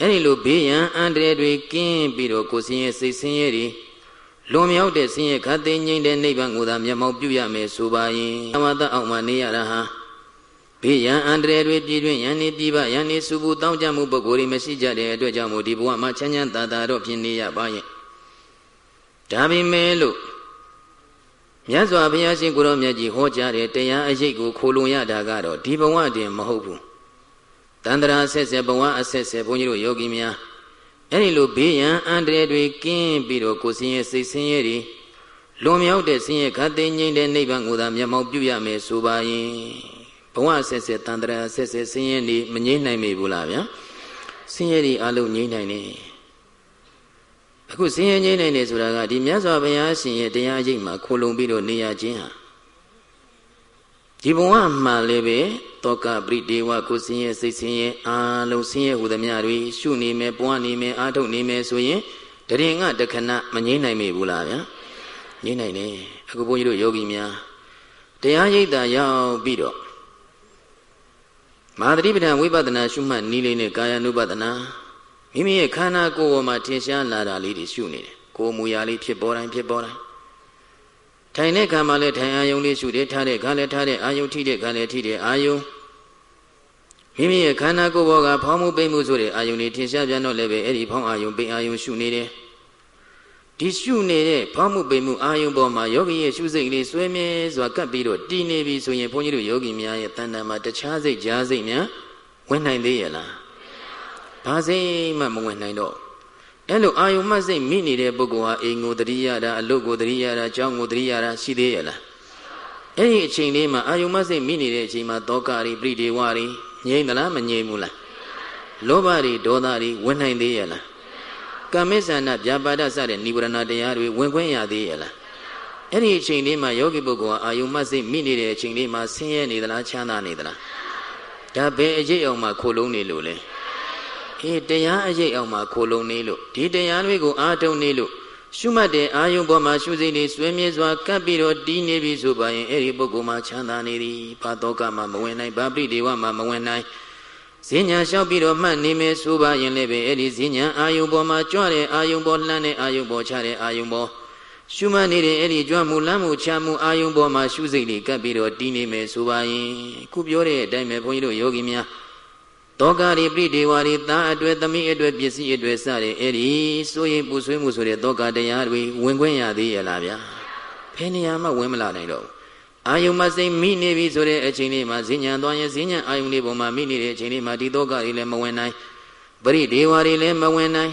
အဲ့ဒီလိုဘေးရန်အန္တရာယ်တွေကင်းပြီးတော့ကိုယ်စင်းရဲ့စိတ်ဆင်းရဲတွေလွန်မြောက်တဲ့ဆင်းရဲခတ်သိမ်းငြိမ့်တဲ့နိဗ္ဗာန်ကိုသာမျက်မှောက်ပြုရမယ်ဆိုပါရင်အမတအောက်မှာနေရတာဟာဘေးရန်အန္တရာယ်တွေပြည်တွင်ရန်နေပြည်ပရန်နေစုဘူးတောင်းကြမှုပုဂ္ဂိုလ်တွေမရှိကြတဲ့အတွက်ကြောင့်မို့ဒီဘဝမှာချမ်းချမ်းသာသာတော့ဖြစ်နေရပါရဲ့ဒါပေမဲ့လို့ မြတ်စွာဘုရားရှင်ကိုရောမြတ်ကြီးဟောကြားတဲ့တရားအရေးကိုခိုလုံရတာကတော့ဒီဘဝတည်းမဟုတ်ဘူးတန္တရာဆက်ဆက်ဘဝအဆက်ဆက်ဘုန်းကြီးတို့ယောဂီများအဲ့ဒီလိုဘေးရန်အန္တရာယ်တွေကင်းပြီးတော့ကိုယ်စင်းရဲ့စိတ်ဆင်းရဲတွေလွန်မြောက်တဲ့ဆင်းရဲခတ်သိမ်းငြိမ့်တဲ့နိဗ္ဗာန်ကိုသာမျက်မှောက်ပြုရမယ်ဆိုပါရင်ဘဝဆက်ဆက်တန်တရာဆက်ဆက်ဆင်းရဲနေမငြိမ့်နိုင်မေဘူးလားဗျာဆင်းရဲတွေအလုံးငြိမ့်နိုင်နေ အခုဆင်းရဲငြိမ့်နိုင်နေဆိုတာကဒီမြတ်စွာဘုရားရှင်ရဲ့တရားရိပ်မှာခိုလုံပြီးတော့နေရခြင်းဟာဒီဘဝမှာလည်းပဲတောကပရိဒေဝကိုစင်းရဲ့စိတ်စင်းရဲ့အာလုံးစင်းရဲ့ဟူသမျှတွေရှုနေမယ်ပွားနေမယ်အာထုတ်နေမယ်ဆိုရင်တရင်ကတခဏမငြိမ့်နိုင်မေဘူးလားဗျာငြိမ့်နိုင်တယ်အခုဘုန်းကြီးတို့ယောဂီများတရားရိပ်တာရောက်ပြီးတော့မာသတိပဋ္ဌာန်ဝိပဿနာရှုမှတ်နည်းလေးနဲ့ကာယ ानु ပဒနာ မိမိရဲ့ခန္ဓာကိုယ်ပေါ်မှာထင်ရှားလာတာလေးတွေရှုနေတယ်ကိုယ်မူရာလေးဖြစ်ပေါ်တိုင်းဖြစ်ပေါ်တိုင်းထိုင်တဲ့ခါမှာလည်းထိုင်အာယုံလေးရှုတယ်ထားတဲ့ခါလည်းထားတဲ့အာယုံထိတဲ့ခါလည်းထိတဲ့အာယုံမိမိရဲ့ခန္ဓာကိုယ်ဘောကဖောင်းမှုပိတ်မှုဆိုတဲ့အာယုံတွေထင်ရှားပြန်တော့လည်းပဲအဲ့ဒီဖောင်းအာယုံပိတ်အာယုံရှုနေတယ်ဒီရှုနေတဲ့ဖောင်းမှုပိတ်မှုအာယုံပေါ်မှာယောဂီရဲ့ရှုစိတ်လေးဆွဲမြဲစွာကပ်ပြီးတော့တည်နေပြီဆိုရင်ဘုန်းကြီးတို့ယောဂီများရဲ့တဏ္ဍာမှာတခြားစိတ်ကြားစိတ်များဝင်နိုင်သေးရဲ့လား ဘာစိတ်မှမဝင်နိုင်တော့အဲ့လိုအာယုံမှတ်စိတ်မိနေတဲ့ပုဂ္ဂိုလ်ဟာအိမ်ကိုတတိယတာအလုတ်ကိုတတိယတာကျောင်းကိုတတိယတာရှိသေးရဲ့လားအဲ့ဒီအချိန်လေးမှာအာယုံမှတ်စိတ်မိနေတဲ့အချိန်မှာတောကတွေပြိတေဝတွေငြိမ့်သလားမငြိမ့်ဘူးလားလောဘတွေဒေါသတွေဝင်နိုင်သေးရဲ့လားကမ္မစ္ဆန္ဒဗျာပါဒစတဲ့និဝရဏတရားတွေဝင်ခွင့်ရသေးရဲ့လားအဲ့ဒီအချိန်လေးမှာယောဂီပုဂ္ဂိုလ်ဟာအာယုံမှတ်စိတ်မိနေတဲ့အချိန်လေးမှာဆင်းရဲနေသလားချမ်းသာနေသလားဒါဘယ်အကျိတ်အောင်မှခိုလုံးနေလို့လဲ အေးတရားအရေးအောင်မှာခိုလုံနေလို့ဒီတရားတွေကိုအားထုတ်နေလို့ရှုမှတ်တဲ့အာယုံပေါ်မှာရှုစိတ်လေးဆွေးမြေ့စွာကပ်ပြီးတော့တီးနေပြီဆိုပါရင်အဲ့ဒီပုဂ္ဂိုလ်မှာချမ်းသာနေသည်ဘာတော့ကမှမဝင်နိုင်ဘာပိဒေဝမှမဝင်နိုင်ဈဉ္ညာလျှောက်ပြီးတော့မှတ်နေမယ်ဆိုပါရင်လည်းပဲအဲ့ဒီဈဉ္ညာအာယုံပေါ်မှာကြွတဲ့အာယုံပေါ်လှမ်းတဲ့အာယုံပေါ်ချတဲ့အာယုံပေါ်ရှုမှတ်နေတဲ့အဲ့ဒီကြွမှုလမ်းမှုချမှုအာယုံပေါ်မှာရှုစိတ်လေးကပ်ပြီးတော့တီးနေမယ်ဆိုပါရင်ခုပြောတဲ့အတိုင်းပဲဘုန်းကြီးတို့ယောဂီများ တောကရိပိဒေဝရိသားအတွေ့သမီးအတွေ့ပစ္စည်းအတွေ့စတဲ့အဲ့ဒီစိုးရင်ပူဆွေးမှုဆိုတဲ့တောကတရားတွေဝင်ခွင့်ရသေးရလားဗျာဖယ်နေရာမှဝင်မလာနိုင်တော့အာယုံမစိမ့်မိနေပြီဆိုတဲ့အချိန်လေးမှာဈဉ္ဉံသွားရင်ဈဉ္ဉံအာယုံလေးပေါ်မှာမိနေတဲ့အချိန်လေးမှာဒီတောကတွေလည်းမဝင်နိုင်ပရိဒေဝတွေလည်းမဝင်နိုင်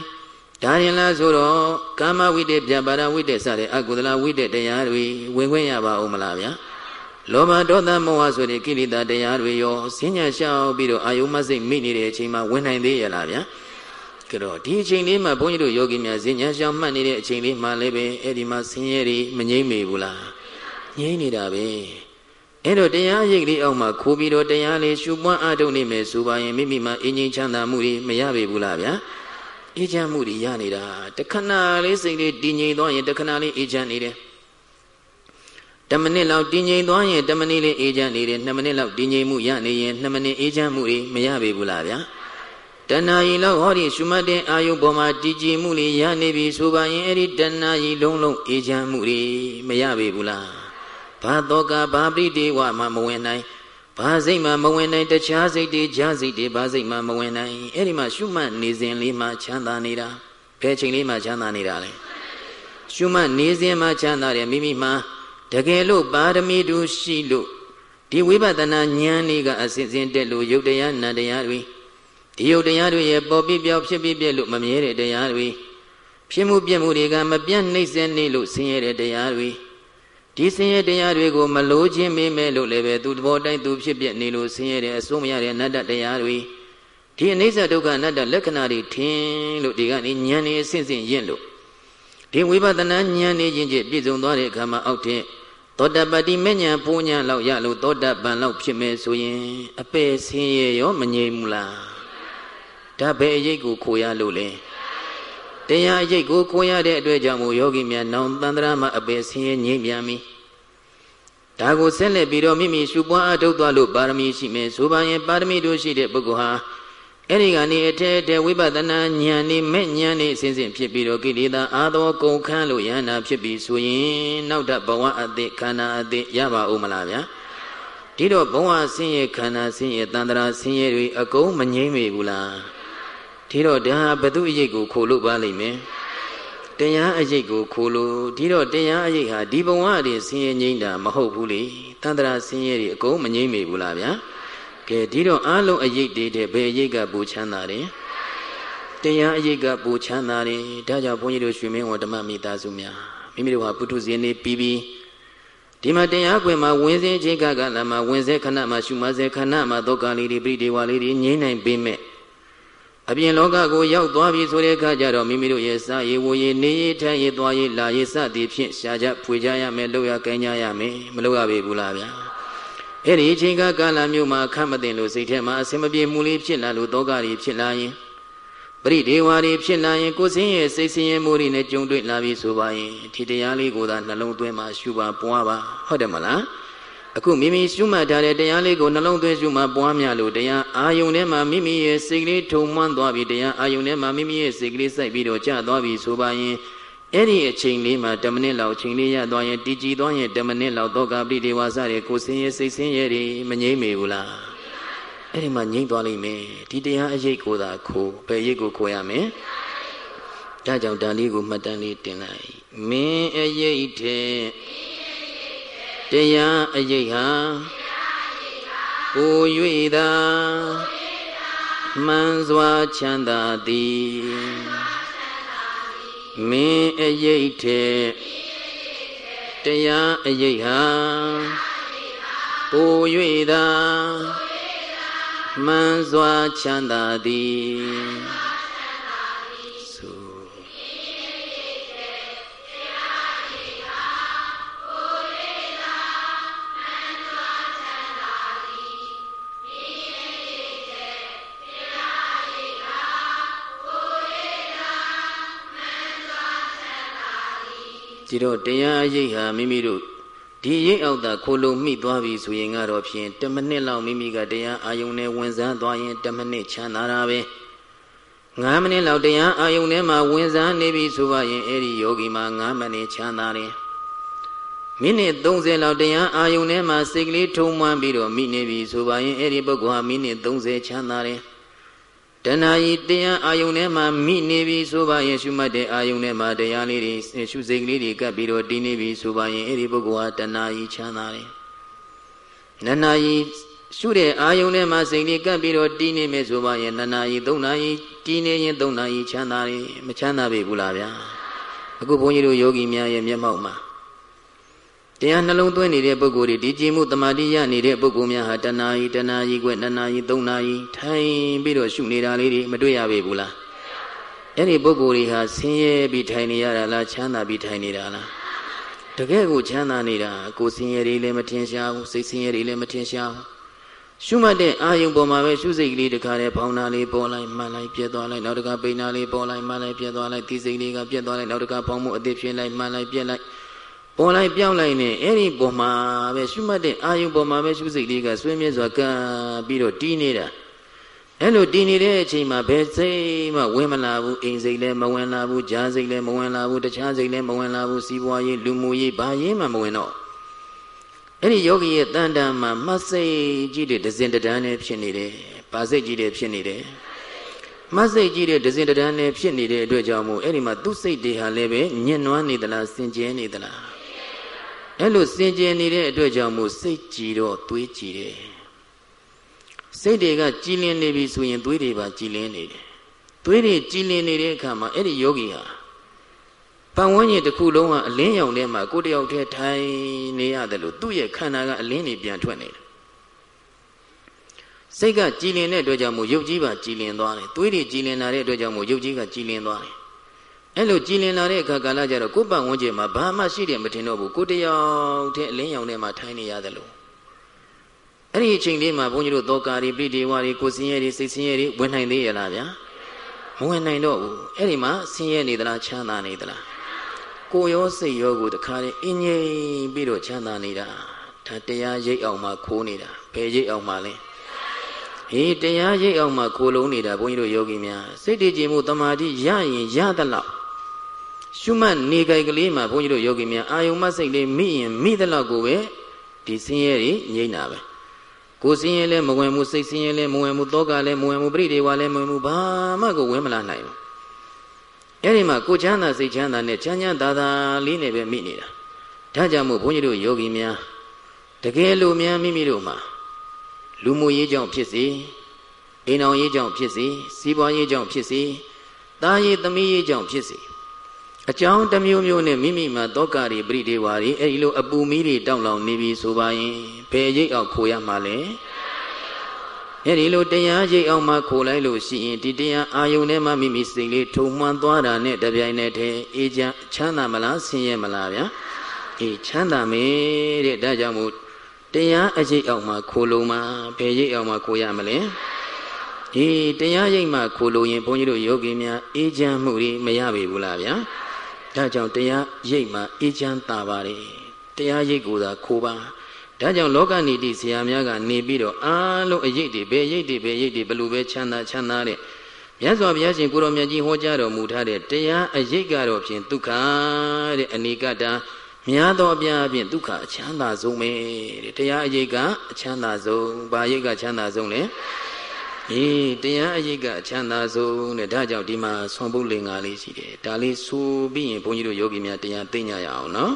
ဒါရင်လားဆိုတော့ကာမဝိတ္တပြပါဒဝိတ္တစတဲ့အကုသလဝိတ္တတရားတွေဝင်ခွင့်ရပါဦးမလားဗျာ လောဘဒေါသမောဟဆိုတဲ့ကိလေသာတရားတွေရောစဉ္ညာလျှောက်ပြီးတော့အာယုံမစိတ်မိနေတဲ့အချိန်မှာဝင်နိုင်သေးရလားဗျာကြတော့ဒီအချိန်လေးမှာဘုန်းကြီးတို့ယောဂီများစဉ္ညာလျှောက်မှတ်နေတဲ့အချိန်လေးမှာလည်းပဲအဲ့ဒီမှာဆင်းရဲတွေမငြိမ့်မေဘူးလားငြိမ့်နေတာပဲအဲ့တော့တရားရိပ်လေးအောက်မှာခိုးပြီးတော့တရားလေးရှုပွားအားထုတ်နေမယ်ဆိုပါရင်မိမိမှာအင်းငြိမ်းချမ်းသာမှုတွေမရပေဘူးလားဗျာအေးချမ်းမှုတွေရနေတာတခဏလေးစိတ်လေးတည်ငြိမ်သွားရင်တခဏလေးအေးချမ်းနေတယ် တမနစ်လောက်တည်ငြိမ်သွားရင်တမနစ်လေးအေးချမ်းနေတယ်2မိနစ်လောက်တည်ငြိမ်မှုရနေရင်2မိနစ်အေးချမ်းမှုတွေမရပေဘူးလားဗျာတဏှာကြီးလောက်ဟောဒီရှုမှတ်တဲ့အာယုပေါ်မှာတည်ကြည်မှုလေးရနေပြီဆိုပါရင်အဲ့ဒီတဏှာကြီးလုံးလုံးအေးချမ်းမှုတွေမရပေဘူးလားဘာတော့ကဘာပရိဒေဝမှမဝင်နိုင်ဘာစိတ်မှမဝင်နိုင်တခြားစိတ်တွေဈာစိတ်တွေဘာစိတ်မှမဝင်နိုင်အဲ့ဒီမှာရှုမှတ်နေစဉ်လေးမှချမ်းသာနေတာဘယ်ချိန်လေးမှချမ်းသာနေတာလဲရှုမှတ်နေစဉ်မှချမ်းသာတယ်မိမိမှာ တကယ်လို့ပါရမီတူရှိလို့ဒီဝိပဿနာဉာဏ်လေးကအစဉ်စဉ်တက်လို့ယုတ်တရားနံတရားတွေဒီယုတ်တရားတွေရဲ့ပေါ်ပြပြောက်ဖြစ်ပြပြလို့မမြဲတဲ့တရားတွေဖြစ်မှုပြမှုတွေကမပြတ်နှိမ့်ဆက်နေလို့ဆင်းရဲတဲ့တရားတွေဒီဆင်းရဲတရားတွေကိုမလိုခြင်းမေးမဲ့လို့လည်းပဲသူသဘောတိုင်းသူဖြစ်ပြနေလို့ဆင်းရဲတဲ့အစိုးမရတဲ့အနတ္တတရားတွေဒီအနိစ္စဒုက္ခအနတ္တလက္ခဏာတွေထင်လို့ဒီကနေဉာဏ်နေအစဉ်စဉ်ရင့်လို့ဒီဝိပဿနာဉာဏ်နေခြင်းချင်းပြည့်စုံသွားတဲ့အခါမှာအောက်ထက် သောတပတိမဉ္ဇဉ်ပူညာလောက်ရလို့သောတပန်လောက်ဖြစ်မယ်ဆိုရင်အပယ်ဆင်းရဲရောမငြိမ်ဘူးလားဒါဘယ်အရေးကိုခိုရလို့လဲတရားအရေးကိုခိုရတဲ့အတွက်ကြောင့်မို့ယောဂီများနောင်တန္တရာမှာအပယ်ဆင်းရဲငြိမ်ပြန်ပြီဒါကိုဆက်လက်ပြီးတော့မိမိရှုပွားအထုတ်သွားလို့ပါရမီရှိမယ်ဆိုပါရင်ပါရမီတို့ရှိတဲ့ပုဂ္ဂိုလ်ဟာ အဲ့ဒီကနေအထဲထဲဝိပဿနာဉာဏ်နေမဲ့ဉာဏ်နေစဉ်စဉ်ဖြစ်ပြီးတော့ကိလေသာအာသောကုန်ခန်းလို့ယန္တာဖြစ်ပြီးဆိုရင်နောက်တဘဝအတိခန္ဓာအတိရပါဦးမလားဗျာဒီတော့ဘဝဆင်းရဲခန္ဓာဆင်းရဲတန်တရာဆင်းရဲတွေအကုန်မငြိမ့်မိဘူးလားဒီတော့ဒါဘသူအရေးကိုခိုလို့ပါလိမ့်မယ်တရားအရေးကိုခိုလို့ဒီတော့တရားအရေးဟာဒီဘဝတွေဆင်းရဲငြိမ့်တာမဟုတ်ဘူးလေတန်တရာဆင်းရဲတွေအကုန်မငြိမ့်မိဘူးလားဗျာ ကဲဒီတော့အလုံးအရေးတွေတဲ့ဘယ်အရေးကပူချမ်းသာတယ်တရားအရေးကပူချမ်းသာတယ်ဒါကြောင့်ဘုန်းကြီးတို့ရွှေမင်းဝဓမ္မမိသားစုများမိမိတို့ဟာပုထုဇဉ်နေပြီးပြီးဒီမှာတရားခွင်မှာဝင်စင်းခြင်းကကလာမှာဝင်စဲခဏမှာရှုမစဲခဏမှာဒုက္ခလေးတွေပြိတေဝလေးတွေငြိမ့်နိုင်ပေမဲ့အပြင်လောကကိုရောက်သွားပြီဆိုတဲ့အခါကျတော့မိမိတို့ရဲ့စာရေးဝရေးနေရေးထိုင်ရေးသွားရေးလာရေးစသည်ဖြင့်ရှားကြဖွေကြရမယ်လုပ်ရကိုင်းကြရမယ်မလုပ်ရပေဘူးလားဗျာ အဲ့ဒီအချိန်ကကာလမျိုးမှာခတ်မတင်လို့စိတ်ထဲမှာအစင်မပြေမှုလေးဖြစ်လာလို့တောကတွေဖြစ်လာရင်ပရိဒေဝါတွေဖြစ်လာရင်ကိုယ်စင်းရဲ့စိတ်ဆင်းရဲမှုတွေနဲ့ကြုံတွေ့လာပြီဆိုပါရင်ဒီတရားလေးကိုသာနှလုံးသွင်းမှာရှုပါပွားပါဟုတ်တယ်မလားအခုမိမိရှုမှတ်ထားတဲ့တရားလေးကိုနှလုံးသွင်းရှုမှပွားများလို့တရားအာယုန်ထဲမှာမိမိရဲ့စိတ်ကလေးထုံမှန်းသွားပြီတရားအာယုန်ထဲမှာမိမိရဲ့စိတ်ကလေးစိုက်ပြီးတော့ကြာသွားပြီဆိုပါရင် အဲ့ဒီအချိန်လေးမှာ10မိနစ်လောက်အချိန်လေးရသွားရင်တည်ကြည်သွားရင်10မိနစ်လောက်သောကပိတေဝါစတဲ့ကိုစင်းရဲစိတ်စင်းရဲတွေမငြိမ့်မေဘူးလားအဲ့ဒီမှာငြိမ့်သွားလိမ့်မယ်ဒီတရားအရေးကိုသာခိုးဘယ်ရေးကိုခိုးရမလဲဒါကြောင့်ဒါလေးကိုမှတ်တမ်းလေးတင်လိုက်မင်းအရေးထဲတရားအရေးဟာကို၍သာမှန်စွာချမ်းသာသည် မင်းအရေးထဲတရားအရေးဟာပို၍သာမှန်စွာချမ်းသာသည် ဒီတော့တရားရိပ်ဟာမိမိတို့ဒီရိပ်အောက်သာခိုလုံမိသွားပြီဆိုရင်ကတော့ဖြင့်10မိနစ်လောက်မိမိကတရားအာယုန်နဲ့ဝင်စားသွားရင်10မိနစ်ချမ်းသာတာပဲ9မိနစ်လောက်တရားအာယုန်ထဲမှာဝင်စားနေပြီဆိုပါရင်အဲ့ဒီယောဂီမှာ9မိနစ်ချမ်းသာတယ်မိနစ်30လောက်တရားအာယုန်ထဲမှာစိတ်ကလေးထုံမှန်းပြီးတော့မိနေပြီဆိုပါရင်အဲ့ဒီပုဂ္ဂိုလ်ဟာမိနစ်30ချမ်းသာတယ် တဏှာကြီးတရားအာယုန်ထဲမှာမိနေပြီဆိုပါရင်ရှုမှတ်တဲ့အာယုန်ထဲမှာတရားလေးတွေရှုစိတ်ကလေးတွေကပ်ပြီးတော့တည်နေပြီဆိုပါရင်အဲ့ဒီပုဂ္ဂိုလ်ဟာတဏှာကြီးချမ်းသာတယ်နဏှာကြီးရှုတဲ့အာယုန်ထဲမှာစိတ်လေးကပ်ပြီးတော့တည်နေမယ်ဆိုပါရင်နဏှာကြီးသုံးနာကြီးတည်နေရင်သုံးနာကြီးချမ်းသာတယ်မချမ်းသာပြီဘူးလားဗျာအခုဘုန်းကြီးတို့ယောဂီများရဲ့မျက်မှောက်မှာ တရားနှလုံးသွင်းနေတဲ့ပုဂ္ဂိုလ်တွေဒီကြည်မှုတမာတိရနေတဲ့ပုဂ္ဂိုလ်များဟာတဏှာကြီးတဏှာကြီးကွတဏှာကြီးသုံးနာကြီးထိုင်ပြီးတော့ရှုနေတာလေးတွေမတွေ့ရပေဘူးလားအဲ့ဒီပုဂ္ဂိုလ်တွေဟာဆင်းရဲပြီးထိုင်နေရတာလားချမ်းသာပြီးထိုင်နေတာလားတကယ်ကိုချမ်းသာနေတာကိုဆင်းရဲတွေလည်းမထင်ရှားဘူးစိတ်ဆင်းရဲတွေလည်းမထင်ရှားဘူးရှုမှတ်တဲ့အာယုံပေါ်မှာပဲရှုစိတ်ကလေးတခါတည်းဖောင်းနာလေးပေါ်လိုက်မှန်လိုက်ပြက်သွားလိုက်နောက်တခါပိန်နာလေးပေါ်လိုက်မှန်လိုက်ပြက်သွားလိုက်ဒီစိတ်လေးကပြက်သွားလိုက်နောက်တခါဖောင်းမှုအသေးဖြစ်လိုက်မှန်လိုက်ပြက်လိုက် ပေါ်လိုက်ပြောင်းလိုက်နေအဲ့ဒီပုံမှာပဲရှုမှတ်တဲ့အာယုပုံမှာပဲရှုစိတ်လေးကဆွေးမြဲစွာကပ်ပြီးတော့တီးနေတာအဲ့လိုတီးနေတဲ့အချိန်မှာဘယ်စိတ်မှဝင်မလာဘူးအိမ်စိတ်လည်းမဝင်လာဘူးကြားစိတ်လည်းမဝင်လာဘူးတခြားစိတ်လည်းမဝင်လာဘူးစီးပွားရေးလူမှုရေးဘာရေးမှမဝင်တော့အဲ့ဒီယောဂီရဲ့တန်တန်မှာမှတ်စိတ်ကြီးတဲ့ဒဇင်တဒန်းနဲ့ဖြစ်နေတယ်ဘာစိတ်ကြီးတဲ့ဖြစ်နေတယ်မစိတ်ကြီးတဲ့ဒဇင်တဒန်းနဲ့ဖြစ်နေတဲ့အတွက်ကြောင့်မို့အဲ့ဒီမှာသူ့စိတ်တွေဟာလည်းပဲညှဉ်းနှွမ်းနေသလားစင်ကြဲနေသလား အဲ့လိုစင်ကြယ်နေတဲ့အတွက်ကြောင့်မို့စိတ်ကြည်တော့သွေးကြည်တယ်စိတ်တွေကကြည်လင်နေပြီဆိုရင်သွေးတွေပါကြည်လင်နေတယ်သွေးတွေကြည်လင်နေတဲ့အခါမှာအဲ့ဒီယောဂီဟာပန်ဝန်းကျင်တစ်ခုလုံးကအလင်းရောင်ထဲမှာကိုတယောက်တည်းထိုင်နေရတယ်လို့သူ့ရဲ့ခန္ဓာကအလင်းတွေပြန်ထွက်နေတယ်စိတ်ကကြည်လင်တဲ့အတွက်ကြောင့်မို့ရုပ်ကြီးပါကြည်လင်သွားတယ်သွေးတွေကြည်လင်လာတဲ့အတွက်ကြောင့်မို့ရုပ်ကြီးကကြည်လင်သွားတယ် အဲ့လိုကြည်လင်လာတဲ့အခါကာလကျတော့ကိုယ်ပတ်ဝန်းကျင်မှာဘာမှရှိတယ်မထင်တော့ဘူးကိုတယောက်တည်းအလင်းရောင်ထဲမှာထိုင်နေရတယ်လို့အဲ့ဒီအချိန်လေးမှာဘုန်းကြီးတို့သောကာရီပိတေဝါရီကိုစင်းရဲတွေစိတ်စင်းရဲတွေဝင်နိုင်သေးရလားဗျာမဝင်နိုင်တော့ဘူးအဲ့ဒီမှာဆင်းရဲနေသလားချမ်းသာနေသလားကိုရောစိတ်ရောကိုတခါတည်းအင်းငိမ့်ပြီးတော့ချမ်းသာနေတာဒါတရားရိပ်အောင်မှခိုးနေတာဘယ်ရိပ်အောင်မှလဲဟေးတရားရိပ်အောင်မှခိုးလုံးနေတာဘုန်းကြီးတို့ယောဂီများစိတ်တည်ကြည်မှုတမာတိရရင်ရသလောက် ရှုမှတ်နေကြိုက်ကလေးမှာဘုန်းကြီးတို့ယောဂီများအာယုံမစိတ်လေးမိရင်မိသလောက်ကိုပဲဒီဆင်းရဲတွေငြိမ့်တာပဲကိုယ်ဆင်းရဲလဲမဝင်မှုစိတ်ဆင်းရဲလဲမဝင်မှုတောကလဲမဝင်မှုပြိတေဝါလဲမဝင်မှုဘာမှကိုဝင်မလာနိုင်ဘူးအဲ့ဒီမှာကိုချမ်းသာစိတ်ချမ်းသာနဲ့ချမ်းချမ်းသာသာလေးနဲ့ပဲမိနေတာဒါကြောင့်မို့ဘုန်းကြီးတို့ယောဂီများတကယ်လို့များမိမိတို့မှာလူမှုရေးကြောင့်ဖြစ်စေအိမ်အောင်ရေးကြောင့်ဖြစ်စေစီးပွားရေးကြောင့်ဖြစ်စေသားရေးသမီးရေးကြောင့်ဖြစ်စေ အကြောင်းတစ်မျိုးမျိုးနဲ့မိမိမှာတောကတွေပြိတေဝါတွေအဲဒီလိုအပူမီးတွေတောက်လောင်နေပြီဆိုပါရင်ဘယ်ရိတ်အောင်ခိုရမှာလဲအဲဒီလိုတရားရိတ်အောင်မှခိုလိုက်လို့ရှိရင်ဒီတရားအာယုန်ထဲမှာမိမိစိတ်လေးထုံမှန်သွားတာနဲ့တပြိုင်နက်တည်းအေးချမ်းချမ်းသာမလားဆင်းရဲမလားဗျာအေးချမ်းသာမယ်တဲ့ဒါကြောင့်မို့တရားအရိတ်အောင်မှခိုလုံးမှာဘယ်ရိတ်အောင်မှခိုရမလဲအေးတရားရိတ်မှခိုလို့ရင်ဘုန်းကြီးတို့ယောဂီများအေးချမ်းမှုတွေမရပေဘူးလားဗျာ ဒါကြောင့်တရားရိပ်မှာအေးချမ်းသာပါတယ်တရားရိပ်ကိုသာခိုးပါဒါကြောင့်လောကနီတိဆရာများကနေပြီးတော့အားလုံးအရေးတွေဘယ်ရိပ်တွေဘယ်ရိပ်တွေဘလို့ပဲချမ်းသာချမ်းသာတဲ့မြတ်စွာဘုရားရှင်ကိုရောမြတ်ကြီးဟောကြားတော်မူထားတဲ့တရားအရေးကတော့ဖြင့်ဒုက္ခတဲ့အနေကတာများသောအပြားဖြင့်ဒုက္ခအချမ်းသာဆုံးပဲတဲ့တရားအရေးကအချမ်းသာဆုံးဘာရိပ်ကချမ်းသာဆုံးလဲ အေးတရားအရေးကအချမ်းသာဆုံးတဲ့ဒါကြောင့်ဒီမှာဆွန်ပုတ်လင်္ကာလေးရှိတယ်ဒါလေးဆိုပြီးရင်ဘုန်းကြီးတို့ယောဂီများတရားသိညာရအောင်နော်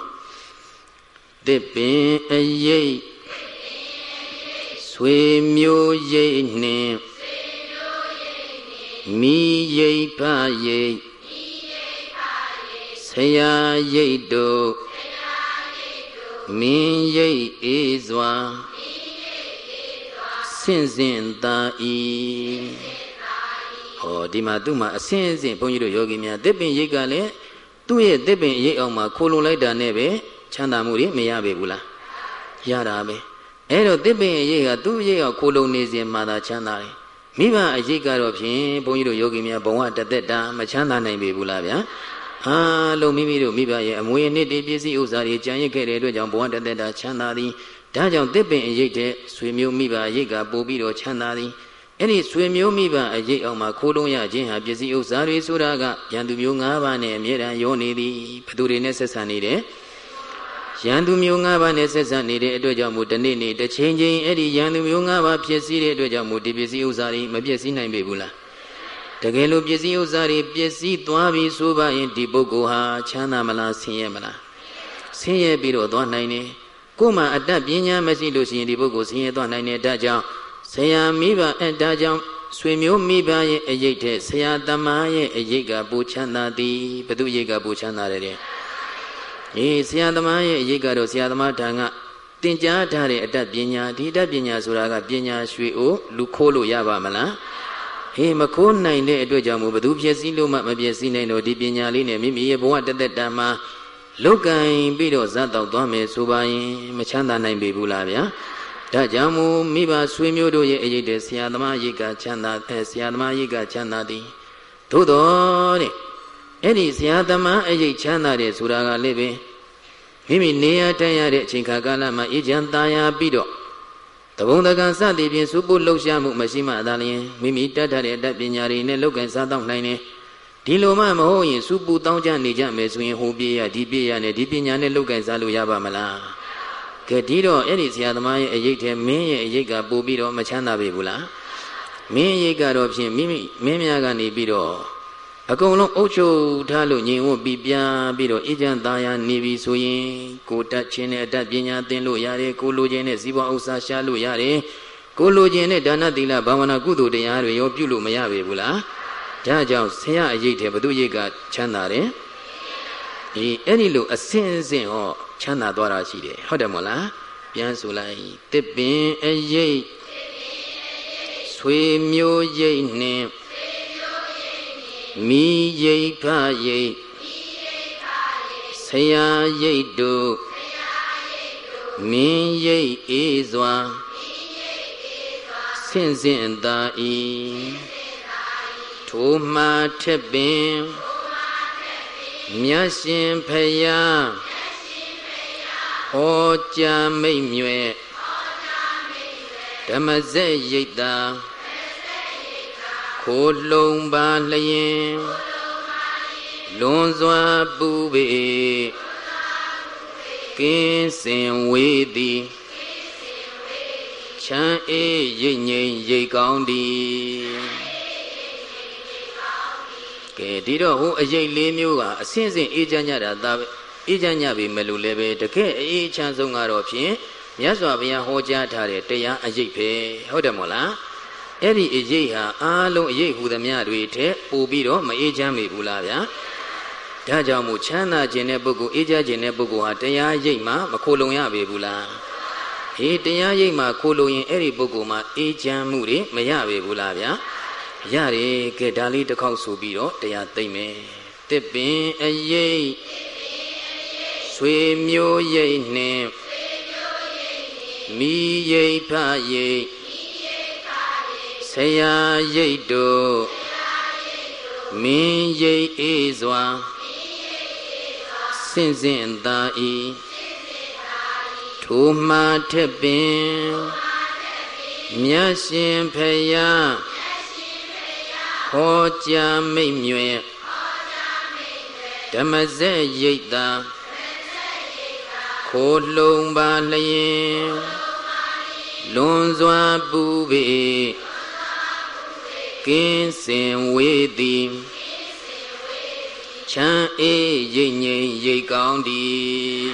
တစ်ပင်အရေးဆွေမျိုးရိတ်နှင့်မိရိတ်ဖရိတ်ဆရာရိတ်တို့မင်းရိတ်အေးစွာင့် စဉ်သာဤဟောဒီမှာသူ့မှာအစင်းစင်ဘုန်းကြီးတို့ယောဂီများသစ်ပင်ရိတ်ကလည်းသူ့ရဲ့သစ်ပင်ရိတ်အောင်မှာခိုလုံလိုက်တာနဲ့ပဲချမ်းသာမှုတွေမရပေဘူးလားရတာပဲအဲ့တော့သစ်ပင်ရိတ်ကသူ့ရိတ်အောင်ခိုလုံနေစဉ်မှာသာချမ်းသာတယ်မိဘအရိတ်ကတော့ဖြင့်ဘုန်းကြီးတို့ယောဂီများဘဝတသက်တာမချမ်းသာနိုင်ပေဘူးလားဗျာအားလုံးမိမိတို့မိဘရဲ့အမွေအနှစ်တွေပစ္စည်းဥစ္စာတွေကြံရစ်ခဲ့တဲ့အတွက်ကြောင့်ဘဝတသက်တာချမ်းသာသည် ဒါကြောင့်တစ်ပင်အရေးတဲ့ဆွေမျိုးမိဘအရေးကပို့ပြီးတော့ချမ်းသာသည်အဲ့ဒီဆွေမျိုးမိဘအရေးအောင်မှာခိုးလုံးရခြင်းဟာပစ္စည်းဥစ္စာတွေဆိုတာကရန်သူမျိုး၅ပါးနဲ့အမြဲတမ်းရောနေသည်ဘသူတွေနဲ့ဆက်ဆံနေတယ်ရန်သူမျိုး၅ပါးနဲ့ဆက်ဆံနေတဲ့အတွက်ကြောင့်မို့ဒီနေ့နေ့တစ်ချိန်ချင်းအဲ့ဒီရန်သူမျိုး၅ပါးဖြစ်စည်းတဲ့အတွက်ကြောင့်မို့ဒီပစ္စည်းဥစ္စာတွေမပြည့်စည်နိုင်ပေဘူးလားတကယ်လို့ပစ္စည်းဥစ္စာတွေပစ္စည်းသွားပြီဆိုပါရင်ဒီပုဂ္ဂိုလ်ဟာချမ်းသာမလားဆင်းရဲမလားဆင်းရဲပြီးတော့သွားနိုင်တယ် ကိုယ်မှာအတတ်ပညာမရှိလို့ရှိရင်ဒီပုဂ္ဂိုလ်ဆင်းရဲသွားနိုင်တယ်ဒါကြောင့်ဆရာမိဘအဲဒါကြောင့်ဆွေမျိုးမိဘရဲ့အရေးတဲ့ဆရာသမားရဲ့အရေးကပူချမ်းသာသည်ဘသူအရေးကပူချမ်းသာတယ်တဲ့အေးဆရာသမားရဲ့အရေးကတော့ဆရာသမားထံကသင်ကြားထားတဲ့အတတ်ပညာဒီအတတ်ပညာဆိုတာကပညာရွှေအိုလူခိုးလို့ရပါမလားဟေးမခိုးနိုင်တဲ့အတွက်ကြောင့်မို့ဘသူဖြစ်စည်းလို့မှမဖြစ်စည်းနိုင်တော့ဒီပညာလေးနဲ့မိမိရဲ့ဘဝတသက်တာမှာ လုတ်ကင်ပြီးတော့ဇတ်တော့သွားမယ်ဆိုပါရင်မချမ်းသာနိုင်ပေဘူးလားဗျာဒါကြောင့်မို့မိဘဆွေမျိုးတို့ရဲ့အရေးတဲ့ဆရာသမားရိတ်ကချမ်းသာအဲဆရာသမားရိတ်ကချမ်းသာသည်သို့တော်တဲ့အဲ့ဒီဆရာသမားအရေးချမ်းသာတဲ့ဆိုတာကလည်းပဲမိမိနေရတန်းရတဲ့အချိန်ခါကာလမှာအေးချမ်းသာယာပြီးတော့တဘုံတကံစသည်ဖြင့်စုပုလှုပ်ရှားမှုမရှိမှသာလျှင်မိမိတတ်တဲ့အတတ်ပညာတွေနဲ့လောက်ကင်စားတော့နိုင်တယ် ဒီလိုမှမဟုတ်ရင်စုပူတောင်းကြနေကြမယ်ဆိုရင်ဟိုပြေးရဒီပြေးရနဲ့ဒီပညာနဲ့လောက်ကင်စားလို့ရပါမလားကဲဒီတော့အဲ့ဒီဆရာသမားရဲ့အရေးထဲမင်းရဲ့အရေးကပို့ပြီးတော့မချမ်းသာပေဘူးလားမင်းအရေးကတော့ဖြင့်မိမိမင်းများကနေပြီးတော့အကုန်လုံးအုပ်ချုပ်ထားလို့ညီဝတ်ပြီးပြပြီးတော့အေးချမ်းသာယာနေပြီဆိုရင်ကိုတတ်ခြင်းနဲ့အတတ်ပညာသင်လို့ရတယ်ကိုလိုခြင်းနဲ့ဇီဝဥစ္စာရှာလို့ရတယ်ကိုလိုခြင်းနဲ့ဒါနသီလဘာဝနာကုသိုလ်တရားတွေရောပြုလို့မရပေဘူးလား ဒါကြောင့်ဆရာအရေးတဲ့ဘု து ရိတ်ကချမ်းသာတယ်ဒီအဲ့ဒီလိုအစင်အစင်ဟောချမ်းသာသွားတာရှိတယ်ဟုတ်တယ်မို့လားပြန်ဆိုလိုက်တစ်ပင်အရေးဆွေမျိုးရိတ်နှင့်မိရိတ်ဖရိတ်ဆရာရိတ်တို့မင်းရိတ်အေးစွာဆင့်စင်သာဤ ထိုမှာထက်ပင်မြတ်ရှင်ဖယားဟောကြားမိတ်မြွယ်ဓမ္မစက်ရိတ်တာခိုးလုံပါလျင်လွန်စွာပူပေကင်းစင်ဝေးသည်ချမ်းအေးရိတ်ငိမ်ရိတ်ကောင်းသည် ကဲဒီတော့ဟိုအရေးလေးမျိုးကအစင်းစင်အေးချမ်းကြတာဒါအေးချမ်းကြပြီမလို့လည်းပဲတကယ်အေးချမ်းဆုံးကတော့ဖြင့်မြတ်စွာဘုရားဟောကြားထားတဲ့တရားအရေးပဲဟုတ်တယ်မို့လားအဲ့ဒီအရေးဟာအားလုံးအရေးဟူသမျှတွေထက်ပိုပြီးတော့မအေးချမ်းမိဘူးလားဗျာဒါကြောင့်မို့ချမ်းသာခြင်းတဲ့ပုဂ္ဂိုလ်အေးချမ်းခြင်းတဲ့ပုဂ္ဂိုလ်ဟာတရားရိပ်မှမခိုလုံရပေဘူးလားဟေးတရားရိပ်မှခိုလုံရင်အဲ့ဒီပုဂ္ဂိုလ်မှာအေးချမ်းမှုတွေမရပေဘူးလားဗျာ ရတယ်ကဲဒါလေးတစ်ခေါက်ဆိုပြီးတော့တရားသိမ့်မယ်တစ်ပင်အရေးဆွေမျိုးရိပ်နှင့်မိရိပ်ဖရိပ်ဆရာရိတ်တို့မင်းရိတ်အေးစွာစင့်စင့်သာဤထိုမှာထက်ပင်မြတ်ရှင်ဖယား ဟောကြားမိတ်မြွယ်ဓမ္မစက်ရိတ်တာခိုးလုံပါလျင်လွန်စွာပူပေကင်းစင်ဝေးသည်ချမ်းအေးရိတ်ငိမ်ရိတ်ကောင်းသည်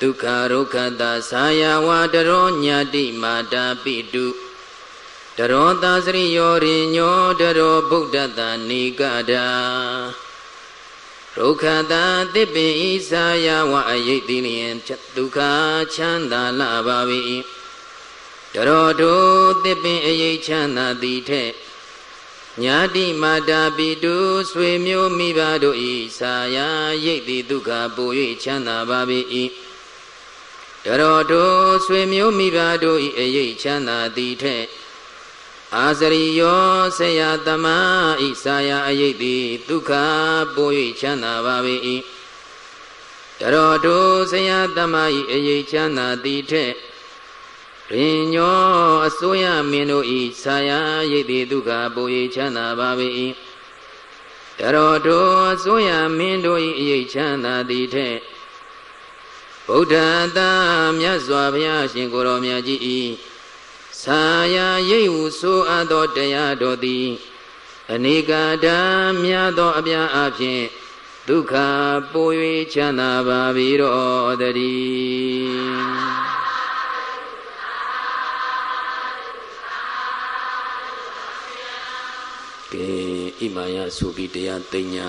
ဒုက္ခဒုက္ခတာသာယဝတရောညာတိမာတာပိတု တရောသာစရိယောရိညောတရောဗုဒ္ဓတာနိကတာဒုက္ခတာတိပိဣသာယဝအယိတ်တိလျင်ဒုက္ခချမ်းသာလာပါ၏တရောတို့သစ်ပင်အရေးချမ်းသာသည်ထက်ညာတိမာတာပိတုဆွေမျိုးမိဘတို့ဤစာယာရိတ်သည်ဒုက္ခပူ၍ချမ်းသာပါ၏တရောတို့ဆွေမျိုးမိဘတို့ဤအရေးချမ်းသာသည်ထက် အာစရိယောဆရာတမဤစာယအယိတ်တိဒုက္ခပို၍ချမ်းသာပါ၏တရောတို့ဆရာတမဤအယိတ်ချမ်းသာသည်ထက်ရင်ညောအစိုးရမင်းတို့ဤဆာယာရိတ်တိဒုက္ခပူ၏ချမ်းသာပါ၏တရောတို့အစိုးရမင်းတို့ဤအယိတ်ချမ်းသာသည်ထက်ဗုဒ္ဓတာမြတ်စွာဘုရားရှင်ကိုရောမြတ်ကြီးဤ ဆာယာရိတ်ဟုဆိုအပ်သောတရားတော်သည်အနေကာဓာများသောအပြားအဖြစ်ဒုက္ခပို၍ချမ်းသာပါပြီတော်တည်းကဲဣမာယဆိုပြီးတရားသိညာ